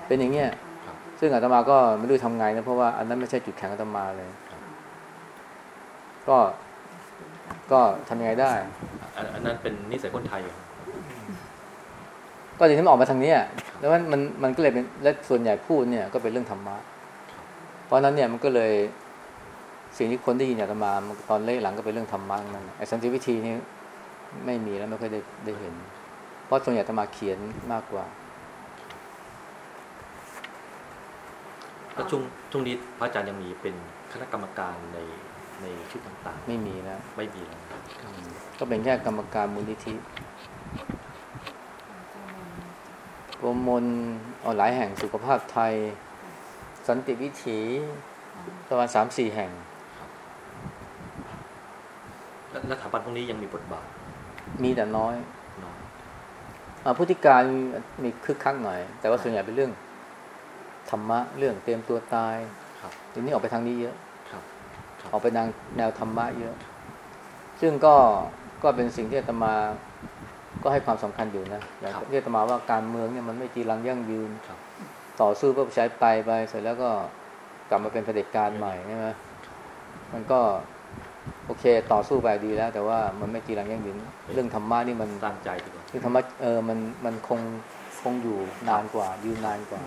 เป็นอย่างเงี้ยครับซึ่งอาตมาก็ไม่รู้ทำไงนะเพราะว่าอันนั้นไม่ใช่จุดแข็งอาตมาเลย ก็ก็ทำยังไงได้ อันอันนั้นเป็นนิสัยคนไทยเหรอก็เดี๋ยวนี้มันออกมาทางเนี้ยแล้วมันมันมันก็เลยเป็นและส่วนใหญ่พูดเนี่ยก็เป็นเรื่องธรรมะ เพราะฉะนั้นเนี่ยมันก็เลยสิ่งที่คนได้ยินจากอาตมามันตอนเล่หลังก็เป็นเรื่องธรรมะทั้งนั่นไอ้สันติวิธีนี่ไม่มีแล้วไม่ค่อยได้ได้เห็น เพราะส่วนใหญ่อาตมาเขียนมากกว่า แล้วช่วงช่วงนี้พระอาจารย์ยังมีเป็นคณะกรรมการในในชุดต่างไม่มีแล้วๆไม่มีแล้วนะครับก็เป็นแค่กรรมการมูลนิธิกรมมลเอาหลายแห่งสุขภาพไทย สันติวิถีประมาณสามสี่แห่งแล้วแล้วสถาบันพวกนี้ยังมีบทบาท มีแต่น้อยน้อยอ่าผู้ที่การมีคึกคักหน่อย แต่ว่าส่วนใหญ่เป็นเรื่อง ธรรมะเรื่องเตรียมตัวตายครับทีนี้ออกไปทางนี้เยอะครับออกไปทางแนวธรรมะเยอะ ซึ่งก็ก็เป็นสิ่งที่อาตมาก็ให้ความสำคัญอยู่นะอย่างครับที่อาตมาว่าการเมืองเนี่ยมันไม่จีรังยั่งยืนครับต่อสู้เพื่อประชาธิปไตยไปเสร็จแล้วก็กลับมาเป็นเผด็จการใหม่ใช่ไหมมันก็โอเคต่อสู้ไปดีแล้ว แต่ว่ามันไม่จีรังยั่งยืนเรื่องธรรมะนี่มันตั้งใจดีกว่าเรื่องธรรมะเออมันมันคงคงอยู่นานกว่ายืนนานกว่า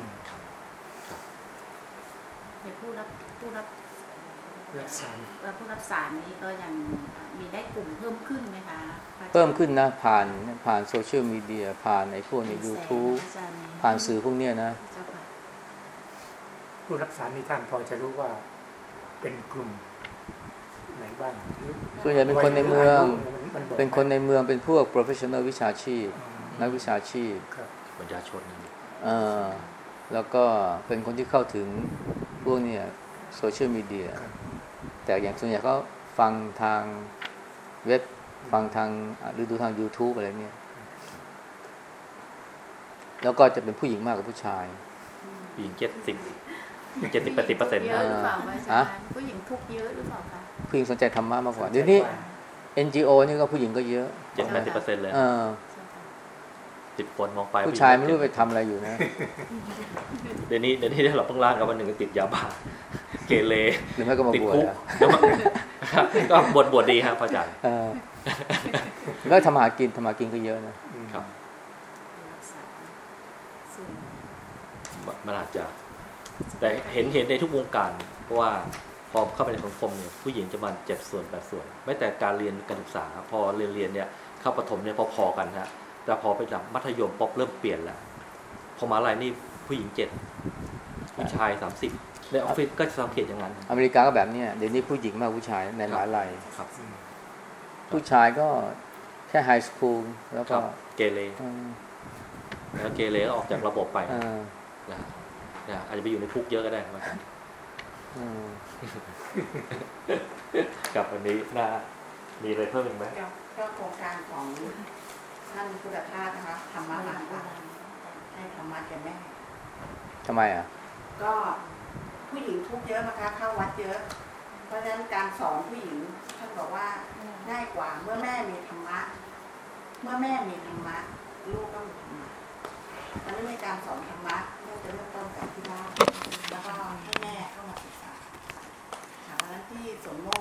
ในผู้รับผู้รับ รักษาเอ่อผู้รับสารนี้ก็ยังมีได้กลุ่มเพิ่มขึ้นไหมคะพระอาจารย์เพิ่มขึ้นนะ ผ่านผ่านโซเชียลมีเดียผ่านไอ้พวกใน YouTube อาจารย์ผ่านสื่อพวกเนี้ยนะเจ้าค่ะผู้รักษานี่ท่านพอจะรู้ว่าเป็นกลุ่มไหนบ้างหรือส่วนใหญ่เป็นคนในเมืองมันบอกเป็นคนในเมืองเป็นพวก professional วิชาชีพอืมนักวิชาชีพครับประชาชนนี่เอ่อแล้วก็เป็นคนที่เข้าถึงพวกเนี่ยโซเชียลมีเดียครับ แต่อย่างส่วนใหญ่ก็ฟังทางเว็บฟังทางอะหรือดูทาง YouTube อะไรเนี่ย แล้วก็จะเป็นผู้หญิงมากกว่าผู้ชายผู้หญิงเจ็ดสิบเจ็ดสิบแปดสิบเปอร์เซ็นต์เยอะหรือเปล่าคะอาจาฮะรย์ผู้หญิงทุกข์เยอะหรือเปล่าคะผู้หญิงสนใจธรรมะมากกว่าเดี๋ยวนี้ NGO นี่ก็ผู้หญิงก็เยอะเจ็ดแปดสิบเปอร์เซ็นต์เลย เออเจ้าค่ะสิบคนมองไปผู้ชายไม่รู้ไปทำอะไรอยู่นะเดี๋ยวนี้เดี๋ยวนี้เราต้องล่างกับวันหนึ่งก็ติดยาบ้าเกเรหรือไม่ก็มาติดบวชคุกอะแล้วมันก็บวชบวชดีครับพระอาจารย์เออแล้วทำมาหากินทำมาหากินก็เยอะนะครับผู้รับสารส่วนมันอาจจะ แต่เห็นเห็นในทุกวงการ เพราะว่าพอเข้าไปในสังคมเนี่ยผู้หญิงจะมาเจ็ดส่วนแปดส่วน ไม่แต่การเรียนการศึกษา พอเรียนเรียนเนี่ยเข้าประถมเนี่ยพอๆกันฮะ แต่พอไปหลังมัธยมป๊อปเริ่มเปลี่ยนแล้วพอมหาลัยนี่ผู้หญิงเจ็ดผู้ชายสามสิบในออฟฟิศก็จะสังเกตอย่างนั้น อเมริกาก็แบบเนี้ยเดี๋ยวนี้ผู้หญิงมากกว่าผู้ชายในมหาลัยครับ ผู้ชายก็แค่ไฮสคูลแล้วคก็รับเกเรอืมแล้วเกเรก็ออกจากระบบไปเออนะฮะนะฮะอาจจะไปอยู่ในคุกเยอะก็ได้ครับอาจารย์อืมกับวันนี้น่ามีอะไรเพิ่มอีกไหมก็ก็โครงการของ ท่านพุทธทาสนะคะธรรมะหลานค่ะให้ธรรมะแก่แม่ทำไมอะ ก็ผู้หญิงทุกข์เยอะนะคะเข้าวัดเยอะ เพราะฉะนั้นการสอนผู้หญิงท่านบอกว่าง่ายกว่าเมื่อแม่มีธรรมะ เมื่อแม่มีธรรมะ ลูกก็มีธรรมะอันนี้ในการสอนธรรมะเริ่มจะเริ่มต้นจากที่บ้านแล้วก็ให้แม่เข้ามาศึกษาค่ะเพราะฉะนั้นที่สวนโมก